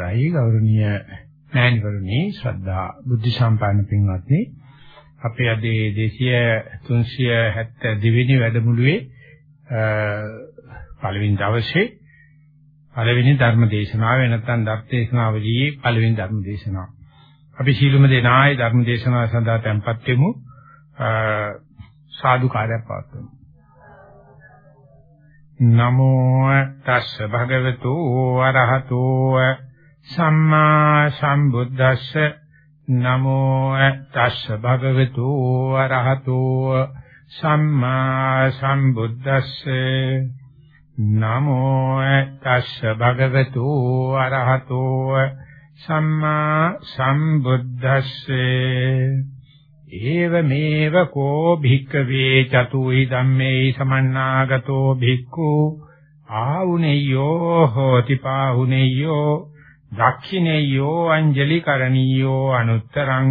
අවසරයි ගෞරවනීය මෑණිවරුනි ශ්‍රද්ධා බුද්ධ සම්පන්න පින්වත්නි අපේ අද 200 372 වෙනි වැඩමුළුවේ පළවෙනි දවසේ පළවෙනි ධර්ම දේශනාව නැත්නම් ධර්ම දේශනාවලියේ පළවෙනි ධර්ම දේශනාව. අපි සීලුම දෙනායි ධර්ම දේශනාව සඳහා tempත් වෙමු. සාදු කාර්යයක් පවත්වමු. නමෝ තස්ස භගවතු වරහතෝ සම්මා සම්බුද්දස්ස නමෝ තස්ස භගවතු වරහතෝ සම්මා සම්බුද්දස්ස නමෝ තස්ස භගවතු වරහතෝ සම්මා සම්බුද්දස්සේ ඒවමේව කෝ භික්කවේ චතුයි ධම්මේ සමන්නාගතෝ භික්ඛු ආහුනේයෝ හෝති පාහුනේයෝ දක්ඛිනේයෝ අංජලි කරණීයෝ අනුත්තරං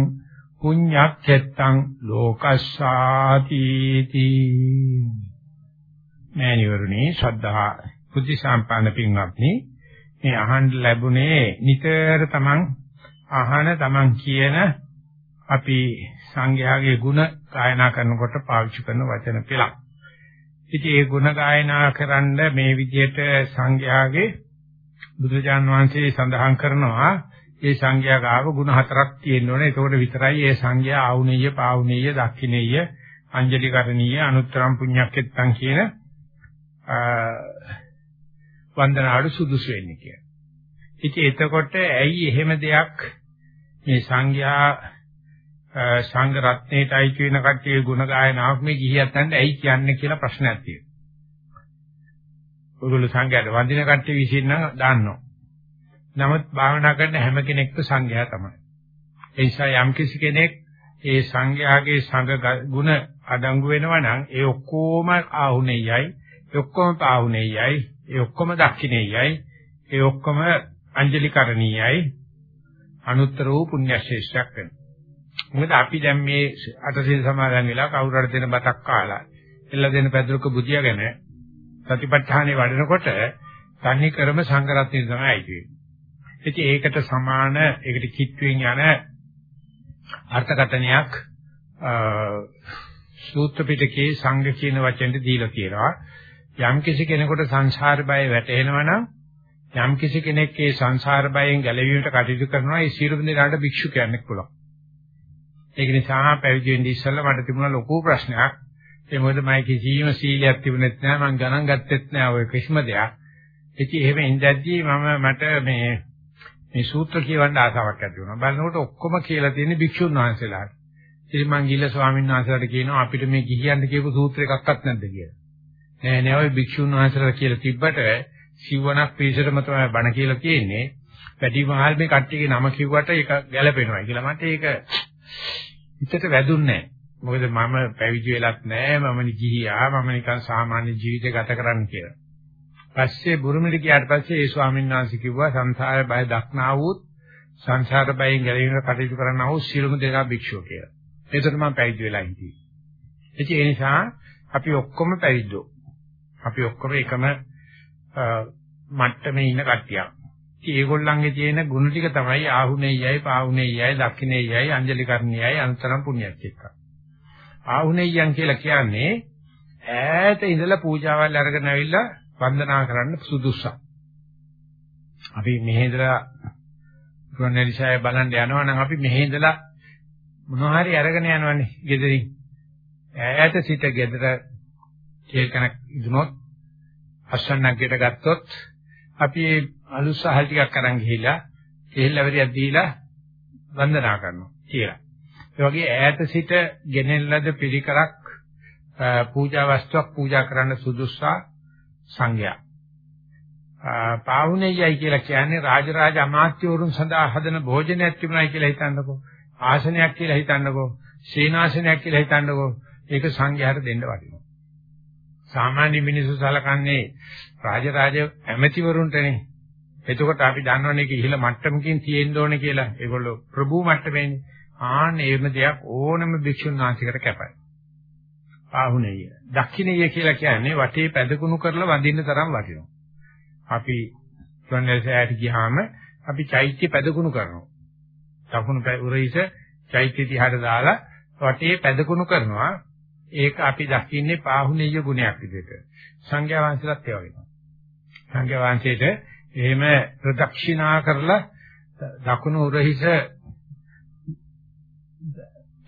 පුඤ්ඤක්ඛෙත්තං ලෝකස්සාති තී මෑණිවරුනි ශ්‍රද්ධා බුද්ධ සම්පන්න පින්වත්නි මේ අහන්න ලැබුණේ නිතර තමන් අහන තමන් කියන අපි සංඝයාගේ ಗುಣ ගායනා කරනකොට පාවිච්චි කරන වචන පෙළක්. ඉතින් ඒ ಗುಣ ගායනා කරන්න මේ විදිහට සංඝයාගේ බුදුරජාන් වහන්සේ සඳහන් කරනවා ඒ සංඝයා ගාව ಗುಣ හතරක් තියෙන්න ඕනේ. ඒකෝට විතරයි ඒ සංඝයා ආවුනේය, පාවුනේය, දක්ඛිනේය, අංජලි කරණීය, අනුත්තරම් පුඤ්ඤක්කෙත්තං කියන වන්දනාවට සුදුසු වෙන්නේ කියලා. ඉතින් එතකොට ඇයි එහෙම දෙයක් මේ සංඝයා සංඝ රත්නයේටයි කියන කට්ටිය ගුණ ගායනාවක් මේ ගිහියත් නැන්ද ඇයි කියන්නේ කියලා ප්‍රශ්නයක් තියෙනවා. ඔයගොල්ලෝ සංඝයාට වඳින කට්ටිය විසින් නම් දාන්නවා. නමුත් භාවනා කරන හැම කෙනෙක්ම සංඝයා තමයි. ඒ නිසා යම් කිසි කෙනෙක් ඒ සංඝයාගේ සංඝ ගුණ අඩංගු වෙනවා නම් ඒ ඔක්කොම ආහුනේයයි, ඒ ඔක්කොම පාහුනේයයි, ඒ ඔක්කොම දක්ෂිනේයයි, ඒ ඔක්කොම අංජලි කරණීයයි, අනුත්තර වූ පුණ්‍ය ශේෂයක් වෙනවා. මොකද අපි දැන් මේ අටසිල් සමාදන් වෙලා කවුරු හරි දෙන බතක් කාලා එල්ල දෙන පැදුරක බුදියාගෙන සතිපට්ඨානේ වඩනකොට තන්නේ ක්‍රම සංගරත්නය තමයි ඇති වෙන්නේ. ඉතින් ඒකට සමාන ඒකට කිට්ටුවෙන් යන අර්ථකථනයක් සූත්‍ර පිටකේ සංඝ කියන වචෙන්ට දීලා තියෙනවා. යම් කිසි කෙනෙකුට සංසාර බය වැටෙනවා නම් යම් කිසි කෙනෙක් ඒ සංසාර බයෙන් ගැලවීමට කටයුතු කරනවා ඒ සියලු දෙනාට භික්ෂු කියන්නත් පුළුවන්. ඒක නිසා පැවිදි වෙන්න ඉස්සෙල්ලා මට තිබුණා ලොකු ප්‍රශ්නයක්. ඒ මොකද මම කිසිම සීලයක් තිබුණෙත් නෑ මම ගණන් ගත්තෙත් නෑ ඔය කිසිම දෙයක්. ඉතින් එහෙම ඉඳද්දී මම මට මේ මේ සූත්‍ර කියවන්න ආසාවක් ඇති වුණා. බලනකොට ඔක්කොම කියලා තියෙන්නේ භික්ෂුන් වහන්සේලාට. ඉතින් මං ගිහිල්ලා ස්වාමීන් වහන්සේලාට කියනවා අපිට මේ ගිහියන්ට කියපු සූත්‍ර එකක්වත් නැද්ද කියලා. නෑ නෑ ඔය භික්ෂුන් වහන්සේලා කියලා තිබ්බට සිවණක් පිළිසරම තමයි බණ කියලා තියෙන්නේ. වැඩි මහල් මේ කට්ටියගේ නම කිව්වට ඒක ගැළපෙනවා කියලා මට ඒක හිතට වැදුන්නේ මොකද මම පැවිදි වෙලත් නැහැ මම ගිහියා මම නිකන් සාමාන්‍ය ජීවිතය ගත කරන්න කියලා. පස්සේ බුරුමිට ගියාට පස්සේ ඒ ස්වාමීන් වහන්සේ කිව්වා සංසාර බය දක්නා වූත් සංසාර බයෙන් ගැලවීමට කටයුතු කරන්නා වූ සියලුම දෙනා භික්ෂුව කියලා. ඒකට මම පැවිදි වෙලා හිටියේ. ඉතින් ඒ නිසා අපි ඔක්කොම පැවිද්දෝ. අපි ඔක්කොම එකම මට්ටමේ ඉන්න කට්ටියක්. ඒගොල්ලන්ගේ තියෙන ගුණ ටික තමයි ආහුනේයයි පාහුනේයයි දක්ඛිනේයයි අංජලි කරණියයි අනුතරම් පුණ්‍යච්චෙක්ක. ආහුනේයයන් කියලා කියන්නේ ඈත ඉඳලා පූජාවල් අරගෙන ඇවිල්ලා වන්දනා කරන්න සුදුසුසක්. අපි මෙහි ඉඳලා ගුණනිසය බලන්න යනවා නම් අපි මෙහි ඉඳලා මොනවා හරි අරගෙන යනවනේ ගෙදරින්. ඈත සිට ගෙදර කේකනක් ඉදුනොත් අස්සන්නක්කට ගත්තොත් අපි අලුත් සහල් ටිකක් අරන් ගිහිලා කෙහෙල්ලවරියක් දීලා වන්දනා කරනවා කියලා. ඒ වගේ ඈත සිට ගෙනෙල්ලද පිළිකරක් පූජා වස්තුවක් පූජා කරන්න සුදුස්සා සංඝයා. පාවුනේයයි කියලා කියන්නේ රාජරාජ අමාත්‍යවරුන් සඳහා හදන භෝජනයක් තිබුණයි කියලා හිතන්නකෝ. ආසනයක් කියලා හිතන්නකෝ. සීනාසනයක් කියලා හිතන්නකෝ. ඒක සංඝයාට දෙන්න වටිනවා. සාමාන්‍ය මිනිස්සු සලකන්නේ රාජරාජ ඇමතිවරුන්ටනේ. එතකොට අපි දන්නවනේ ඒක ඉහළ මට්ටමකින් තියෙන්න ඕනේ කියලා. ඒගොල්ලෝ ප්‍රභූ මට්ටමේනේ. ආන්න එහෙම දෙයක් ඕනම භික්ෂුන් වහන්සේකට කැපයි. ආහුනේය. දක්ෂිනේය කියලා කියන්නේ වටේ පැදකුණු කරලා වඳින්න තරම් වටිනවා. අපි ස්වර්ණලසයට ගියාම අපි චෛත්‍ය පැදකුණු කරනවා. දකුණු උරහිස චෛත්‍ය දිහාට දාලා වටේ පැදකුණු කරනවා. ඒක අපි දකින්නේ පාහුනීය ගුණයක් විදිහට. සංඝයා වහන්සේලාත් ඒ වගේ. සංඝයා වහන්සේට එහෙම ප්‍රදක්ෂිනා කරලා දකුණු උරහිස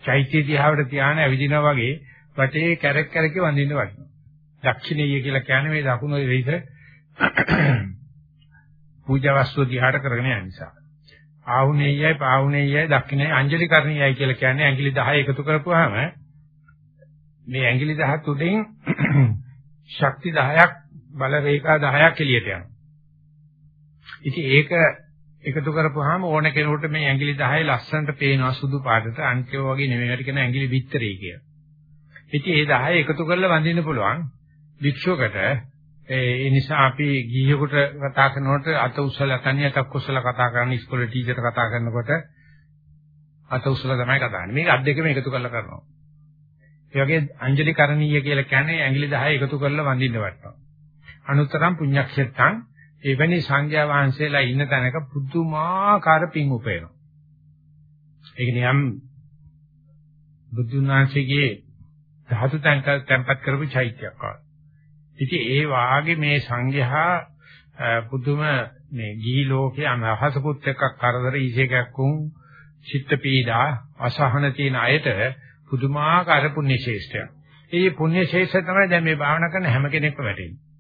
චෛත්‍ය දිහාවට තියාන ඇවිදිනා වගේ වටේ කැරක් කැරක වඳින්න වටිනවා. දක්ෂිණීය කියලා කියන්නේ මේ දකුණු උරහිස පූජා වස්තු දිහාට කරගෙන යන නිසා. ආහුනේයයි පාහුනේයයි දක්ෂිණේ අංජලි කරණීයයි කියලා කියන්නේ ඇඟිලි 10 එකතු කරපුවාම මේ ඇඟිලි 10 තුඩෙන් ශක්ති 10ක් බල රේඛා 10ක් එළියට යනවා. ඉතින් ඒක එකතු කරපුවාම ඕන කෙනෙකුට මේ ඇඟිලි 10 ලස්සනට පේනවා සුදු පාටට අන්තිම වගේ නෙමෙයිකට කියන ඇඟිලි බිත්තරේ කිය. ඉතින් ඒ 10 එකතු කරලා වඳින්න පුළුවන් වික්ෂුවකට ඒ නිසා අපි ගිහියෙකුට කතා කරනකොට අත උස්සලා තනියට උස්සලා කතා කරන ඉස්කෝලේ ටීචර්ට කතා කරනකොට අත උස්සලා තමයි කතා කරන්නේ. මේක අත් දෙකම එකතු කරලා කරනවා. ඒ වගේ අංජලි කරණීය කියලා කියන්නේ ඇඟිලි 10 එකතු කරලා වඳින්න වටනවා. අනුත්තරම් පුඤ්ඤක්ෂෙත්තං එවැනි සංඝයා වහන්සේලා ඉන්න තැනක පුදුමාකාර පිං උපයනවා. ඒක නියම් බුදුන් වහන්සේගේ ධාතු තැන්පත් කරපු චෛත්‍යයක් වගේ. ඉතින් ඒ වාගේ මේ සංඝයා පුදුම මේ ගිහි ලෝකයේ අනහසකුත් එක්ක කරදර ඊසේකක් උන් චිත්ත පීඩා අසහන තියෙන අයට පුදුමාකාර පුණ්‍ය ශේෂ්ඨයක්. ඒ පුණ්‍ය ශේෂ්ඨ තමයි දැන් මේ භාවනා කරන හැම කෙනෙක්ම වැටෙන්නේ.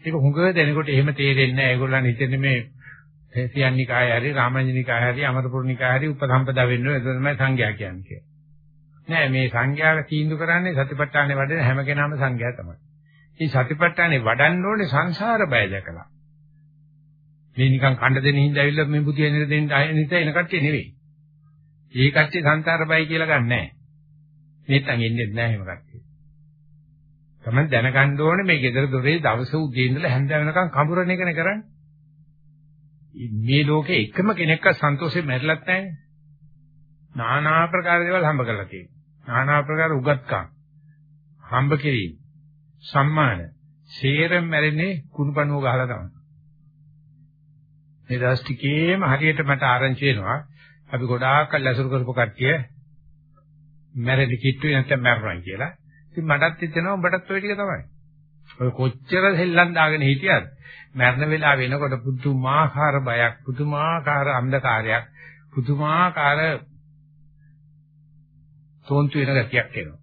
ඒක හුඟ දෙනකොට එහෙම තේරෙන්නේ නැහැ. ඒගොල්ලන් හිතන්නේ මේ සියන්නිකාය හරි රාමඤ්ඤනිකාය හරි අමරපුරනිකාය හරි උපසම්පදා වෙන්න ඕනේ. ඒක තමයි සංඝයා කියන්නේ. නෑ මේ සංඝයාක තීන්දුව කරන්නේ සතිපට්ඨානේ වඩන හැම කෙනාම සංඝයා තමයි. මේ සතිපට්ඨානේ වඩන්න ඕනේ සංසාර බය දැකලා. මේ නිකන් කණ්ඩ දෙන හින්දා ඇවිල්ලා මේ බුදිය නේද දෙන්න ආයෙ නිත එන කට්ටිය නෙවෙයි. ඒ කට්ටිය සංසාර බය කියලා ගන්නෑ. නැත්තම් එන්නේ නැහැ එහෙම කට්ටිය. තමයි දැනගන්න ඕනේ මේ ගෙදර දොරේ දවස උදේ ඉඳලා හැන්ද වෙනකන් කඹරන එකනේ කරන්නේ. මේ ලෝකේ එකම කෙනෙක්ව සන්තෝෂයෙන් මැරිලත් නැහැ. নানা ආකාර දේවල් හම්බ කරලා තියෙනවා. নানা ආකාර උගත්කම් හම්බ කිරීම සම්මාන සේරම මැරෙන්නේ කුණුපණුව ගහලා තමයි. මේ දවස් ටිකේම හරියට මට ආරංචි වෙනවා. අපි ගොඩාක් කල් ඇසුරු කරපු කට්ටිය මැරෙන්න කිට්ටුවේ නැත්නම් මැරෙනවා කියලා. ඉතින් මටත් හිතෙනවා උඹටත් ওই ටික තමයි. ඔය කොච්චර හෙල්ලන් දාගෙන හිටියද මරණ වෙලාව වෙනකොට පුදුමාකාර බයක්, පුදුමාකාර අන්ධකාරයක්, පුදුමාකාර තෝන්තු වෙන ගතියක් එනවා.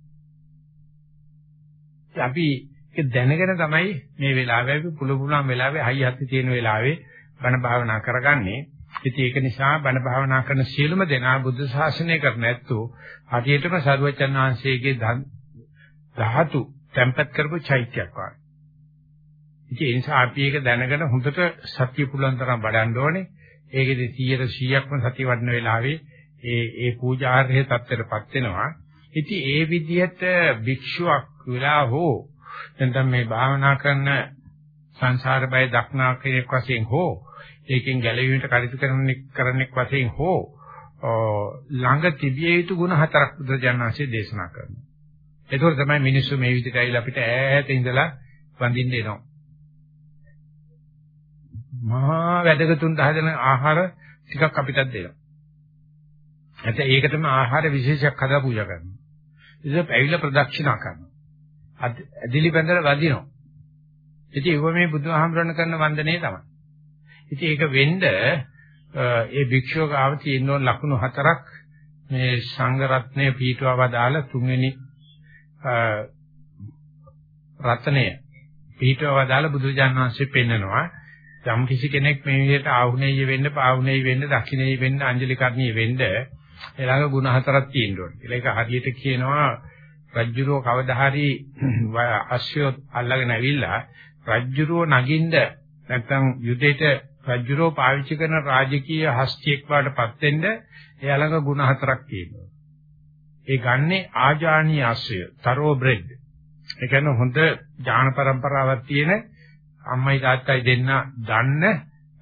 අපි ඒක දැනගෙන තමයි මේ වෙලාවේ අපි පුළු පුළුවන් වෙලාවේ හයි හත්ති තියෙන වෙලාවේ බණ භාවනා කරගන්නේ. ඉතින් ඒක නිසා බණ භාවනා කරන සියලුම දෙනා බුද්ධ ශාසනය කර නැත්තෝ හරියටම සරුවචන් වහන්සේගේ ධාතු තැම්පත් කරපු චෛත්‍යයක් වගේ. ඉතින් ඒ නිසා අපි ඒක දැනගෙන හොඳට සත්‍ය පුලුවන් තරම් වඩන්න ඕනේ. ඒකෙදි 100%ක්ම සතිය වඩන වෙලාවේ ඒ ඒ පූජාර්හයේ தත්තරපත් වෙනවා. ඉතින් ඒ විදිහට භික්ෂුවක් වෙලා හෝ නැත්නම් මේ භාවනා කරන සංසාර බය දක්නා කෙනෙක් වශයෙන් හෝ ඒකෙන් ගැලවීමට කටයුතු කරන්නෙක් කරන්නෙක් වශයෙන් හෝ ළඟ තිබිය යුතු ගුණ හතරක් බුදුජානනාංශයේ දේශනා කරනවා. ඒකෝර තමයි මිනිස්සු මේ විදිහට ඇවිල්ලා අපිට ඈත ඉඳලා වඳින්න එනවා. මහා වැදගත්ුන් හදන ආහාර ටිකක් අපිටත් දෙනවා. නැත්නම් ඒකටම ආහාර විශේෂයක් හදලා පූජා කරනවා. ඒක ඇවිල්ලා ප්‍රදක්ෂිනා කරනවා. ඇදිලි බඳලා වදිනවා. ඉතින් ඒව මේ බුදුහාමරණ කරන වන්දනේ තමයි. ඉතින් ඒක වෙන්න ඒ භික්ෂුව ගාව තියෙන ලකුණු හතරක් මේ සංඝ රත්නය පීඨවව දාලා තුන්වෙනි රත්නය පිටව දාලා බුදුජාන විශ්වසේ පෙන්නනවා යම් කිසි කෙනෙක් මේ විදිහට ආහුණේය වෙන්න, පාහුණේය වෙන්න, දක්ෂිනේය වෙන්න, අංජලි කරණීය වෙන්න ඊළඟ ගුණ හතරක් තියෙන්න ඕනේ. ඒක හරියට කියනවා රජ්ජුරුව කවදා හරි අශ්වය අල්ලගෙන ඇවිල්ලා රජ්ජුරුව නගින්න නැත්නම් යුදෙට රජ්ජුරුව පාවිච්චි කරන රාජකීය හස්තියෙක් වඩපත් වෙන්න එයාලඟ ගුණ හතරක් තියෙනවා. ඒ ගන්නේ ආජානීය ආශ්‍රය, තරෝ බ්‍රෙඩ්. ඒ කියන්නේ හොඳ ඥාන પરම්පරාවක් තියෙන අම්මයි තාත්තයි දෙන්න දන්න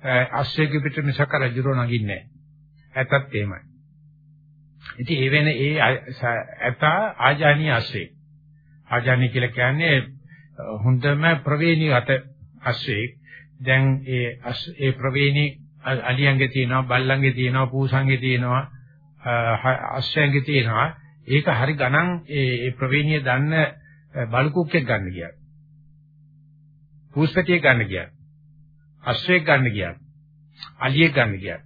ආශ්‍රයක පිට මිසක රජුරෝ නගින්නේ නැහැ. ඇත්තත් එහෙමයි. ඉතින් ඒ වෙන ඒ ඇත ආජානීය ආශ්‍රය. ආජානීය කියලා කියන්නේ හොඳම ප්‍රවේණිගත ආශ්‍රය. දැන් ඒ ඒ ප්‍රවේණි අලියන්ගේ තියෙනවා, බල්ලන්ගේ තියෙනවා, පූසන්ගේ තියෙනවා, අශ්වයන්ගේ තියෙනවා. ඒක හරි ගණන් ඒ ප්‍රවීණිය දන්න බලුකුක්කෙක් ගන්න ගියා. පූස්පතියෙක් ගන්න ගියා. අශ්වයෙක් ගන්න ගියා. අලියෙක් ගන්න ගියා.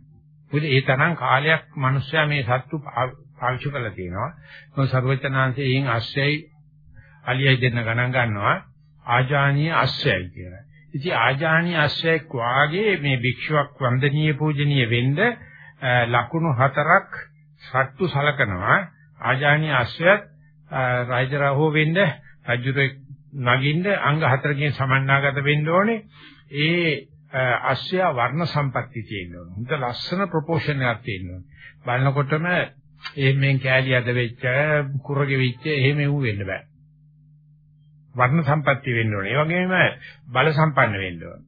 මොකද ඒ තරම් කාලයක් මිනිස්සයා මේ සත්තු පාවිච්චි කරලා තියෙනවා. මොකද සර්වචනාංශයේ ඊන් අශ්වයයි අලියයි දෙන්න ගණන් ගන්නවා. ආජානීය අශ්වයයි කියලා. ඉතින් ආජානීය අශ්වයෙක් වාගේ මේ භික්ෂුවක් වන්දනීය පූජනීය වෙන්න ලකුණු හතරක් සත්තු සලකනවා. ආජානීය අශ්වයත් රාජරහෝ වෙන්න රජුරේ නගින්න අංග හතරකින් සමන්නාගත වෙන්න ඕනේ. ඒ අශ්වය වර්ණ සම්පatti තියෙන්න ඕනේ. හොඳ ලස්සන ප්‍රොපෝෂන් එකක් තියෙන්න ඕනේ. බලනකොටම එහෙමෙන් කෑලි අද වෙච්ච කුරගෙ වෙච්ච එහෙම එව් වෙන්න බෑ. වර්ණ සම්පatti වෙන්න ඕනේ. ඒ වගේම බල සම්පන්න වෙන්න ඕනේ.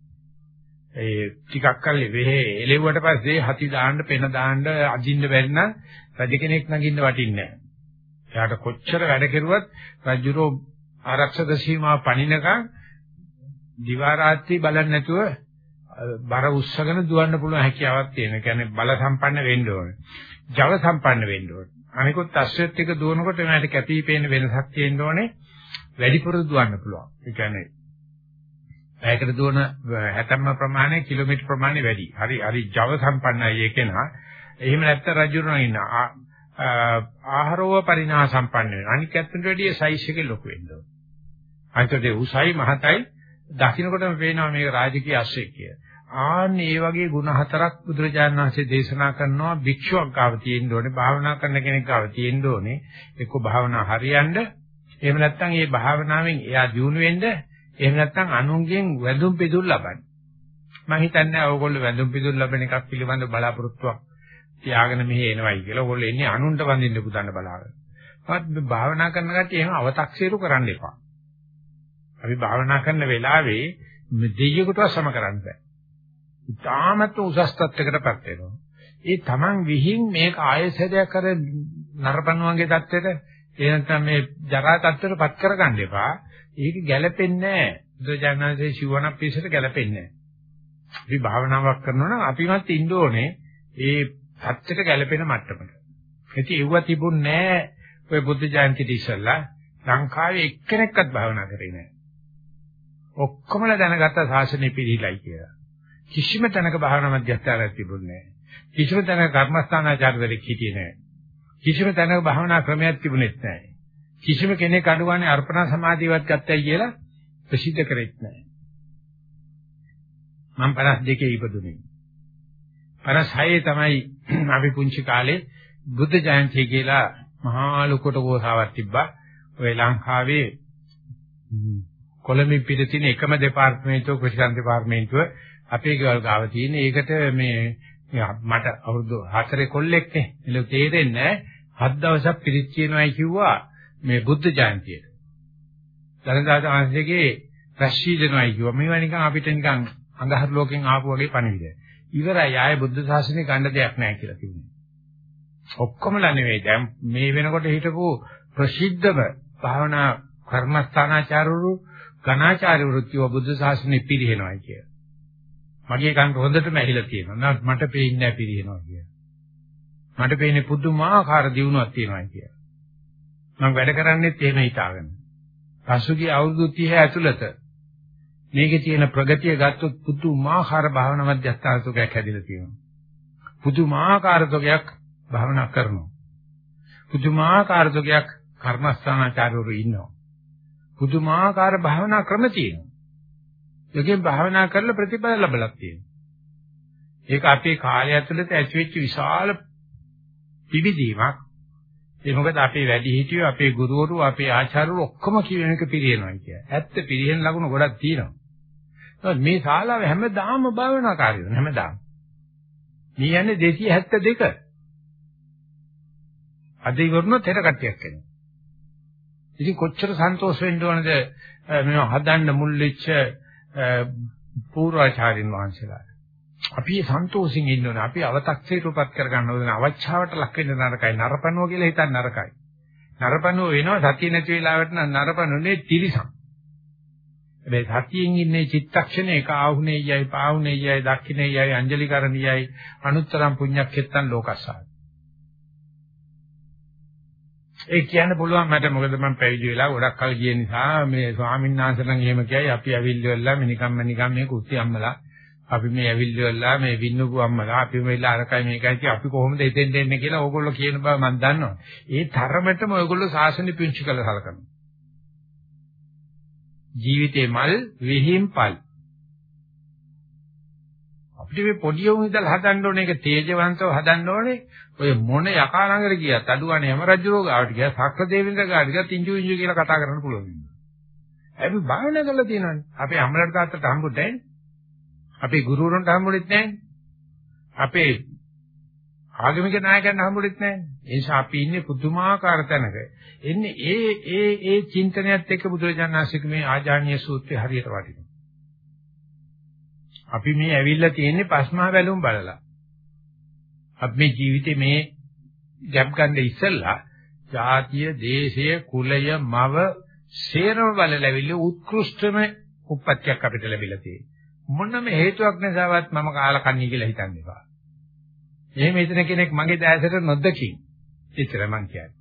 ඒ ටිකක් කල් වෙහෙ එලෙව්වට පස්සේ හති දාන්න, පෙන දාන්න, අදින්න බැරි නම් රජ කෙනෙක් නගින්න වටින්නේ නැහැ. එයාට කොච්චර වැඩ කෙරුවත් රජුරෝ ආරක්ෂක සීමාව පනිනකන් දිවා රාත්‍රී බලන්නේ නැතුව බර උස්සගෙන දුවන්න පුළුවන් හැකියාවක් තියෙන. ඒ කියන්නේ බල සම්පන්න වෙන්න ඕනේ. ජව සම්පන්න වෙන්න ඕනේ. අනිකුත් අශ්වයත් එක දුවනකොට එයාට කැපිපේන වෙනසක් තියෙන්න ඕනේ. වැඩිපුර දුවන්න පුළුවන්. ඒ කියන්නේ පැයකට දුවන හැතැම්ම ප්‍රමාණය කිලෝමීටර් ප්‍රමාණය වැඩි. හරි හරි ජව සම්පන්නයි ඒකේන. එහෙම නැත්නම් රජුරණ ඉන්න ආහාරව පරිණා සම්පන්න වෙනවා. අනික ඇත්තට වැඩිය සයිස් එකේ ලොකු වෙන්න ඕනේ. අනිත් උසයි මහතයි දකින්නකොටම පේනවා මේක රාජකීය අශ්වයෙක් කියලා. ආන්න ඒ වගේ ಗುಣ හතරක් බුදුරජාණන් වහන්සේ දේශනා කරනවා භික්ෂුවක් ගාව තියෙන්න ඕනේ භාවනා කරන කෙනෙක් ගාව තියෙන්න ඕනේ එක්ක භාවනා හරියන්න එහෙම නැත්නම් මේ භාවනාවෙන් එයා දියුණු වෙන්න එහෙම නැත්නම් අනුන්ගෙන් වැඳුම් පිදුම් ලබන්න මම හිතන්නේ ඕගොල්ලෝ වැඳුම් පිදුම් ලබන එකක් පිළිබඳ බලාපොරොත්තුවක් තියාගෙන මෙහෙ එනවයි කියලා. ඕගොල්ලෝ එන්නේ අනුන්ට වඳින්න පුතන්න බලාගෙන. වත් භාවනා කරන කට්ටිය එහෙම අව탁සීරු කරන්න එපා. අපි භාවනා කරන වෙලාවේ දෙයියෙකුටවත් සම කරන්න බෑ. ඉතාමත් උසස් තත්යකටපත් වෙනවා. ඒ තමන් විහිං මේක ආයෙසදයක් කර නරපණු වගේ தත්වෙට ඒ නැත්නම් මේ ජරා தත්වෙටපත් කරගන්න එපා. ඒක ගැළපෙන්නේ නැහැ. බුදුජානනාංශයේ ශිවණක් පිසට ගැළපෙන්නේ නැහැ. අපි භාවනාවක් කරනවා නම් අපිවත් ඉන්න ඕනේ ඒ தත්වෙට ගැළපෙන මට්ටමට. ඉතින් ඒව තිබුණේ නැහැ. ඔය බුද්ධ ජයන්ති ඉස්සල්ලා ලංකාවේ එක්කෙනෙක්වත් භාවනා කරේ නැහැ. ඔක්කොමලා දැනගත්ත ශාසනය පිළිහිලයි කියලා. කිසිම තැනක භාවනා මධ්‍යස්ථානයක් තිබුණේ නැහැ. කිසිම තැනක කර්මස්ථානාචාර්යවරයෙක් හිටියේ නැහැ. කිසිම තැනක භාවනා ක්‍රමයක් තිබුණෙත් නැහැ. කිසිම කෙනෙක් අඩුවන්නේ අර්පණා සමාධියවත් ගත්තයි කියලා ප්‍රසිද්ධ කරෙත් නැහැ. මම 52 ඉපදුනේ. 56 තමයි අපි පුංචි කාලේ බුද්ධ ජයන්තිය කියලා මහා ලොකුට ගෝසාවක් තිබ්බා. ඔය ලංකාවේ කොළඹ පිට තියෙන එකම දෙපාර්තමේන්තුව කුෂිකන් දෙපාර්තමේන්තුව අපේ ගෙවල් ගාව තියෙන. ඒකට මේ මට අවුරුදු 4 කොල්ලෙක් නේ. ඒක තේරෙන්නේ හත් දවසක් පිළිත් කියනවායි කිව්වා මේ බුද්ධ ජයන්තියට. දරදාස ආංශයේ රැස්වීදනවායි කිව්වා. මේවා නිකන් අපිට නිකන් අඟහරු ලෝකෙන් ආපු වගේ පණිවිඩය. ඉවරයි ආයේ බුද්ධ ශාසනය ගන්න දෙයක් නැහැ කියලා කිව්වා. ඔක්කොමලා නෙවෙයි. දැන් මේ වෙනකොට හිටපු ප්‍රසිද්ධම භාවනා කර්මස්ථානාචාර්යවරු ගණාචාර්යවරු කිව්වා බුද්ධ ශාසනය පිළිහෙනවායි කියලා. මගේ කන් හොඳටම ඇහිලා තියෙනවා. මට පේන්නේ නැහැ පිළිහෙනවා කියලා. මට පේන්නේ පුදුමාකාර දියුණුවක් තියෙනවා කියලා. මම වැඩ කරන්නේත් එහෙම හිතාගෙන. පසුගිය අවුරුදු 30 ඇතුළත මේකේ තියෙන ප්‍රගතිය ගත්තොත් පුදුමාකාර භාවනා මධ්‍යස්ථානසුකයක් හැදිලා තියෙනවා. පුදුමාකාර තෝගයක් භාවනා කරනවා. පුදුමාකාර තෝගයක් කර්මස්ථානාචාර්යවරු ඉන්නවා. පුදුමාකාර භාවනා ක්‍රම තියෙනවා. ඒකෙන් භාවනා කරලා ප්‍රතිඵල ලැබලක් තියෙනවා. ඒක අපේ කාලය ඇතුළත ඇතිවෙච්ච විශාල පිවිදීමක්. ඒ මොකද අපේ වැඩිහිටියෝ, අපේ ගුරුවරු, අපේ ආචාර්යවරු ඔක්කොම කියන එක පිළිහෙනවා කියන්නේ. ඇත්ත පිළිහෙන ලකුණු ගොඩක් තියෙනවා. මේ ශාලාවේ හැමදාම භාවනා කාර්යය හැමදාම. මේ යන්නේ 272. අද ඉවරනොත් හෙට කට්ටියක් එනවා. ඉතින් කොච්චර සන්තෝෂ වෙන්න ඕනද මේව හදන්න මුල් වෙච්ච පූර්වාචාරින් වහන්සේලා. අපි සන්තෝෂින් ඉන්න ඕනේ. අපි අව탁සීරුපත් කරගන්න ඕනේ. අවචාවට ලක් වෙන්න නරකයි. නරපණුව කියලා හිතන්න නරකයි. නරපණුව වෙනවා සතිය නැති වෙලාවට නම් නරපණුනේ තිරිසන්. හැබැයි සතියෙන් ඉන්නේ චිත්තක්ෂණයක ආහුනේයයි පාහුනේයයි දක්ඛිනේයයි අංජලිකරණියයි අනුත්තරම් පුඤ්ඤක්ඛෙත්තං ලෝකස්සාර. ඒ කියන්න පුළුවන් මට මොකද මම පැවිදි වෙලා ගොඩක් කල් ගිය නිසා මේ ස්වාමීන් වහන්සේ නම් එහෙම කියයි අපි ඇවිල්ලි වෙලා මිනිකම්ම නිකම් මේ කුස්ති අම්මලා අපි මේ ඇවිල්ලි වෙලා මේ වින්නපු අම්මලා අපි මෙලා අරකයි මේකයි කිය අපි කොහොමද එතෙන්ට එන්නේ කියලා ඕගොල්ලෝ කියන බව මම දන්නවා. ඒ තරමටම ඔයගොල්ලෝ සාසනෙ පිංචි කළ සලකනවා. ජීවිතේ මල් විහිම්පල්. අපිට මේ පොඩි උන් ඉඳලා හදන්න ඕනේ ඒක තේජවන්තව හදන්න ඕනේ. ඔය මොන යකානංගර ගියත් අඩුවනේ හැම රජුරෝ ගාවට ගියා සක්‍ර දේවින්ද ගාවට ගියා තින්ජු ඉන්ජු කියලා කතා කරන්න පුළුවන්. අපි භාවනා කරලා තියෙනවානේ. අපේ අම්මලාට තාත්තට හම්බුනේ නැහැ. අපේ ගුරුවරුන්ට හම්බුනේත් නැහැ. අපේ ආගමික නායකයන්ට හම්බුනේත් නැහැ. ඒ නිසා අපි ඉන්නේ පුදුමාකාර තැනක. එන්නේ ඒ ඒ ඒ චින්තනයත් එක්ක බුදුරජාණන් වහන්සේගේ මේ ආජානීය සූත්‍රය හරියට වටිනවා. අපි මේ ඇවිල්ලා තියෙන්නේ පස්මහා බැලුම් බලලා. අපි මේ ජීවිතේ මේ ගැප් ගන්න ඉස්සෙල්ලා ජාතිය, දේශය, කුලය, මව සේරම බලලැවිලි උත්කෘෂ්ඨම උප්පත්තියක් අපිට ලැබිලා තියෙනවා. මොනම හේතුවක් නිසාවත් මම කාලා කන්නේ කියලා හිතන්න එපා. එහෙම හිතන කෙනෙක් මගේ දැසට නොදකින්. එච්චර මං කියන්නේ.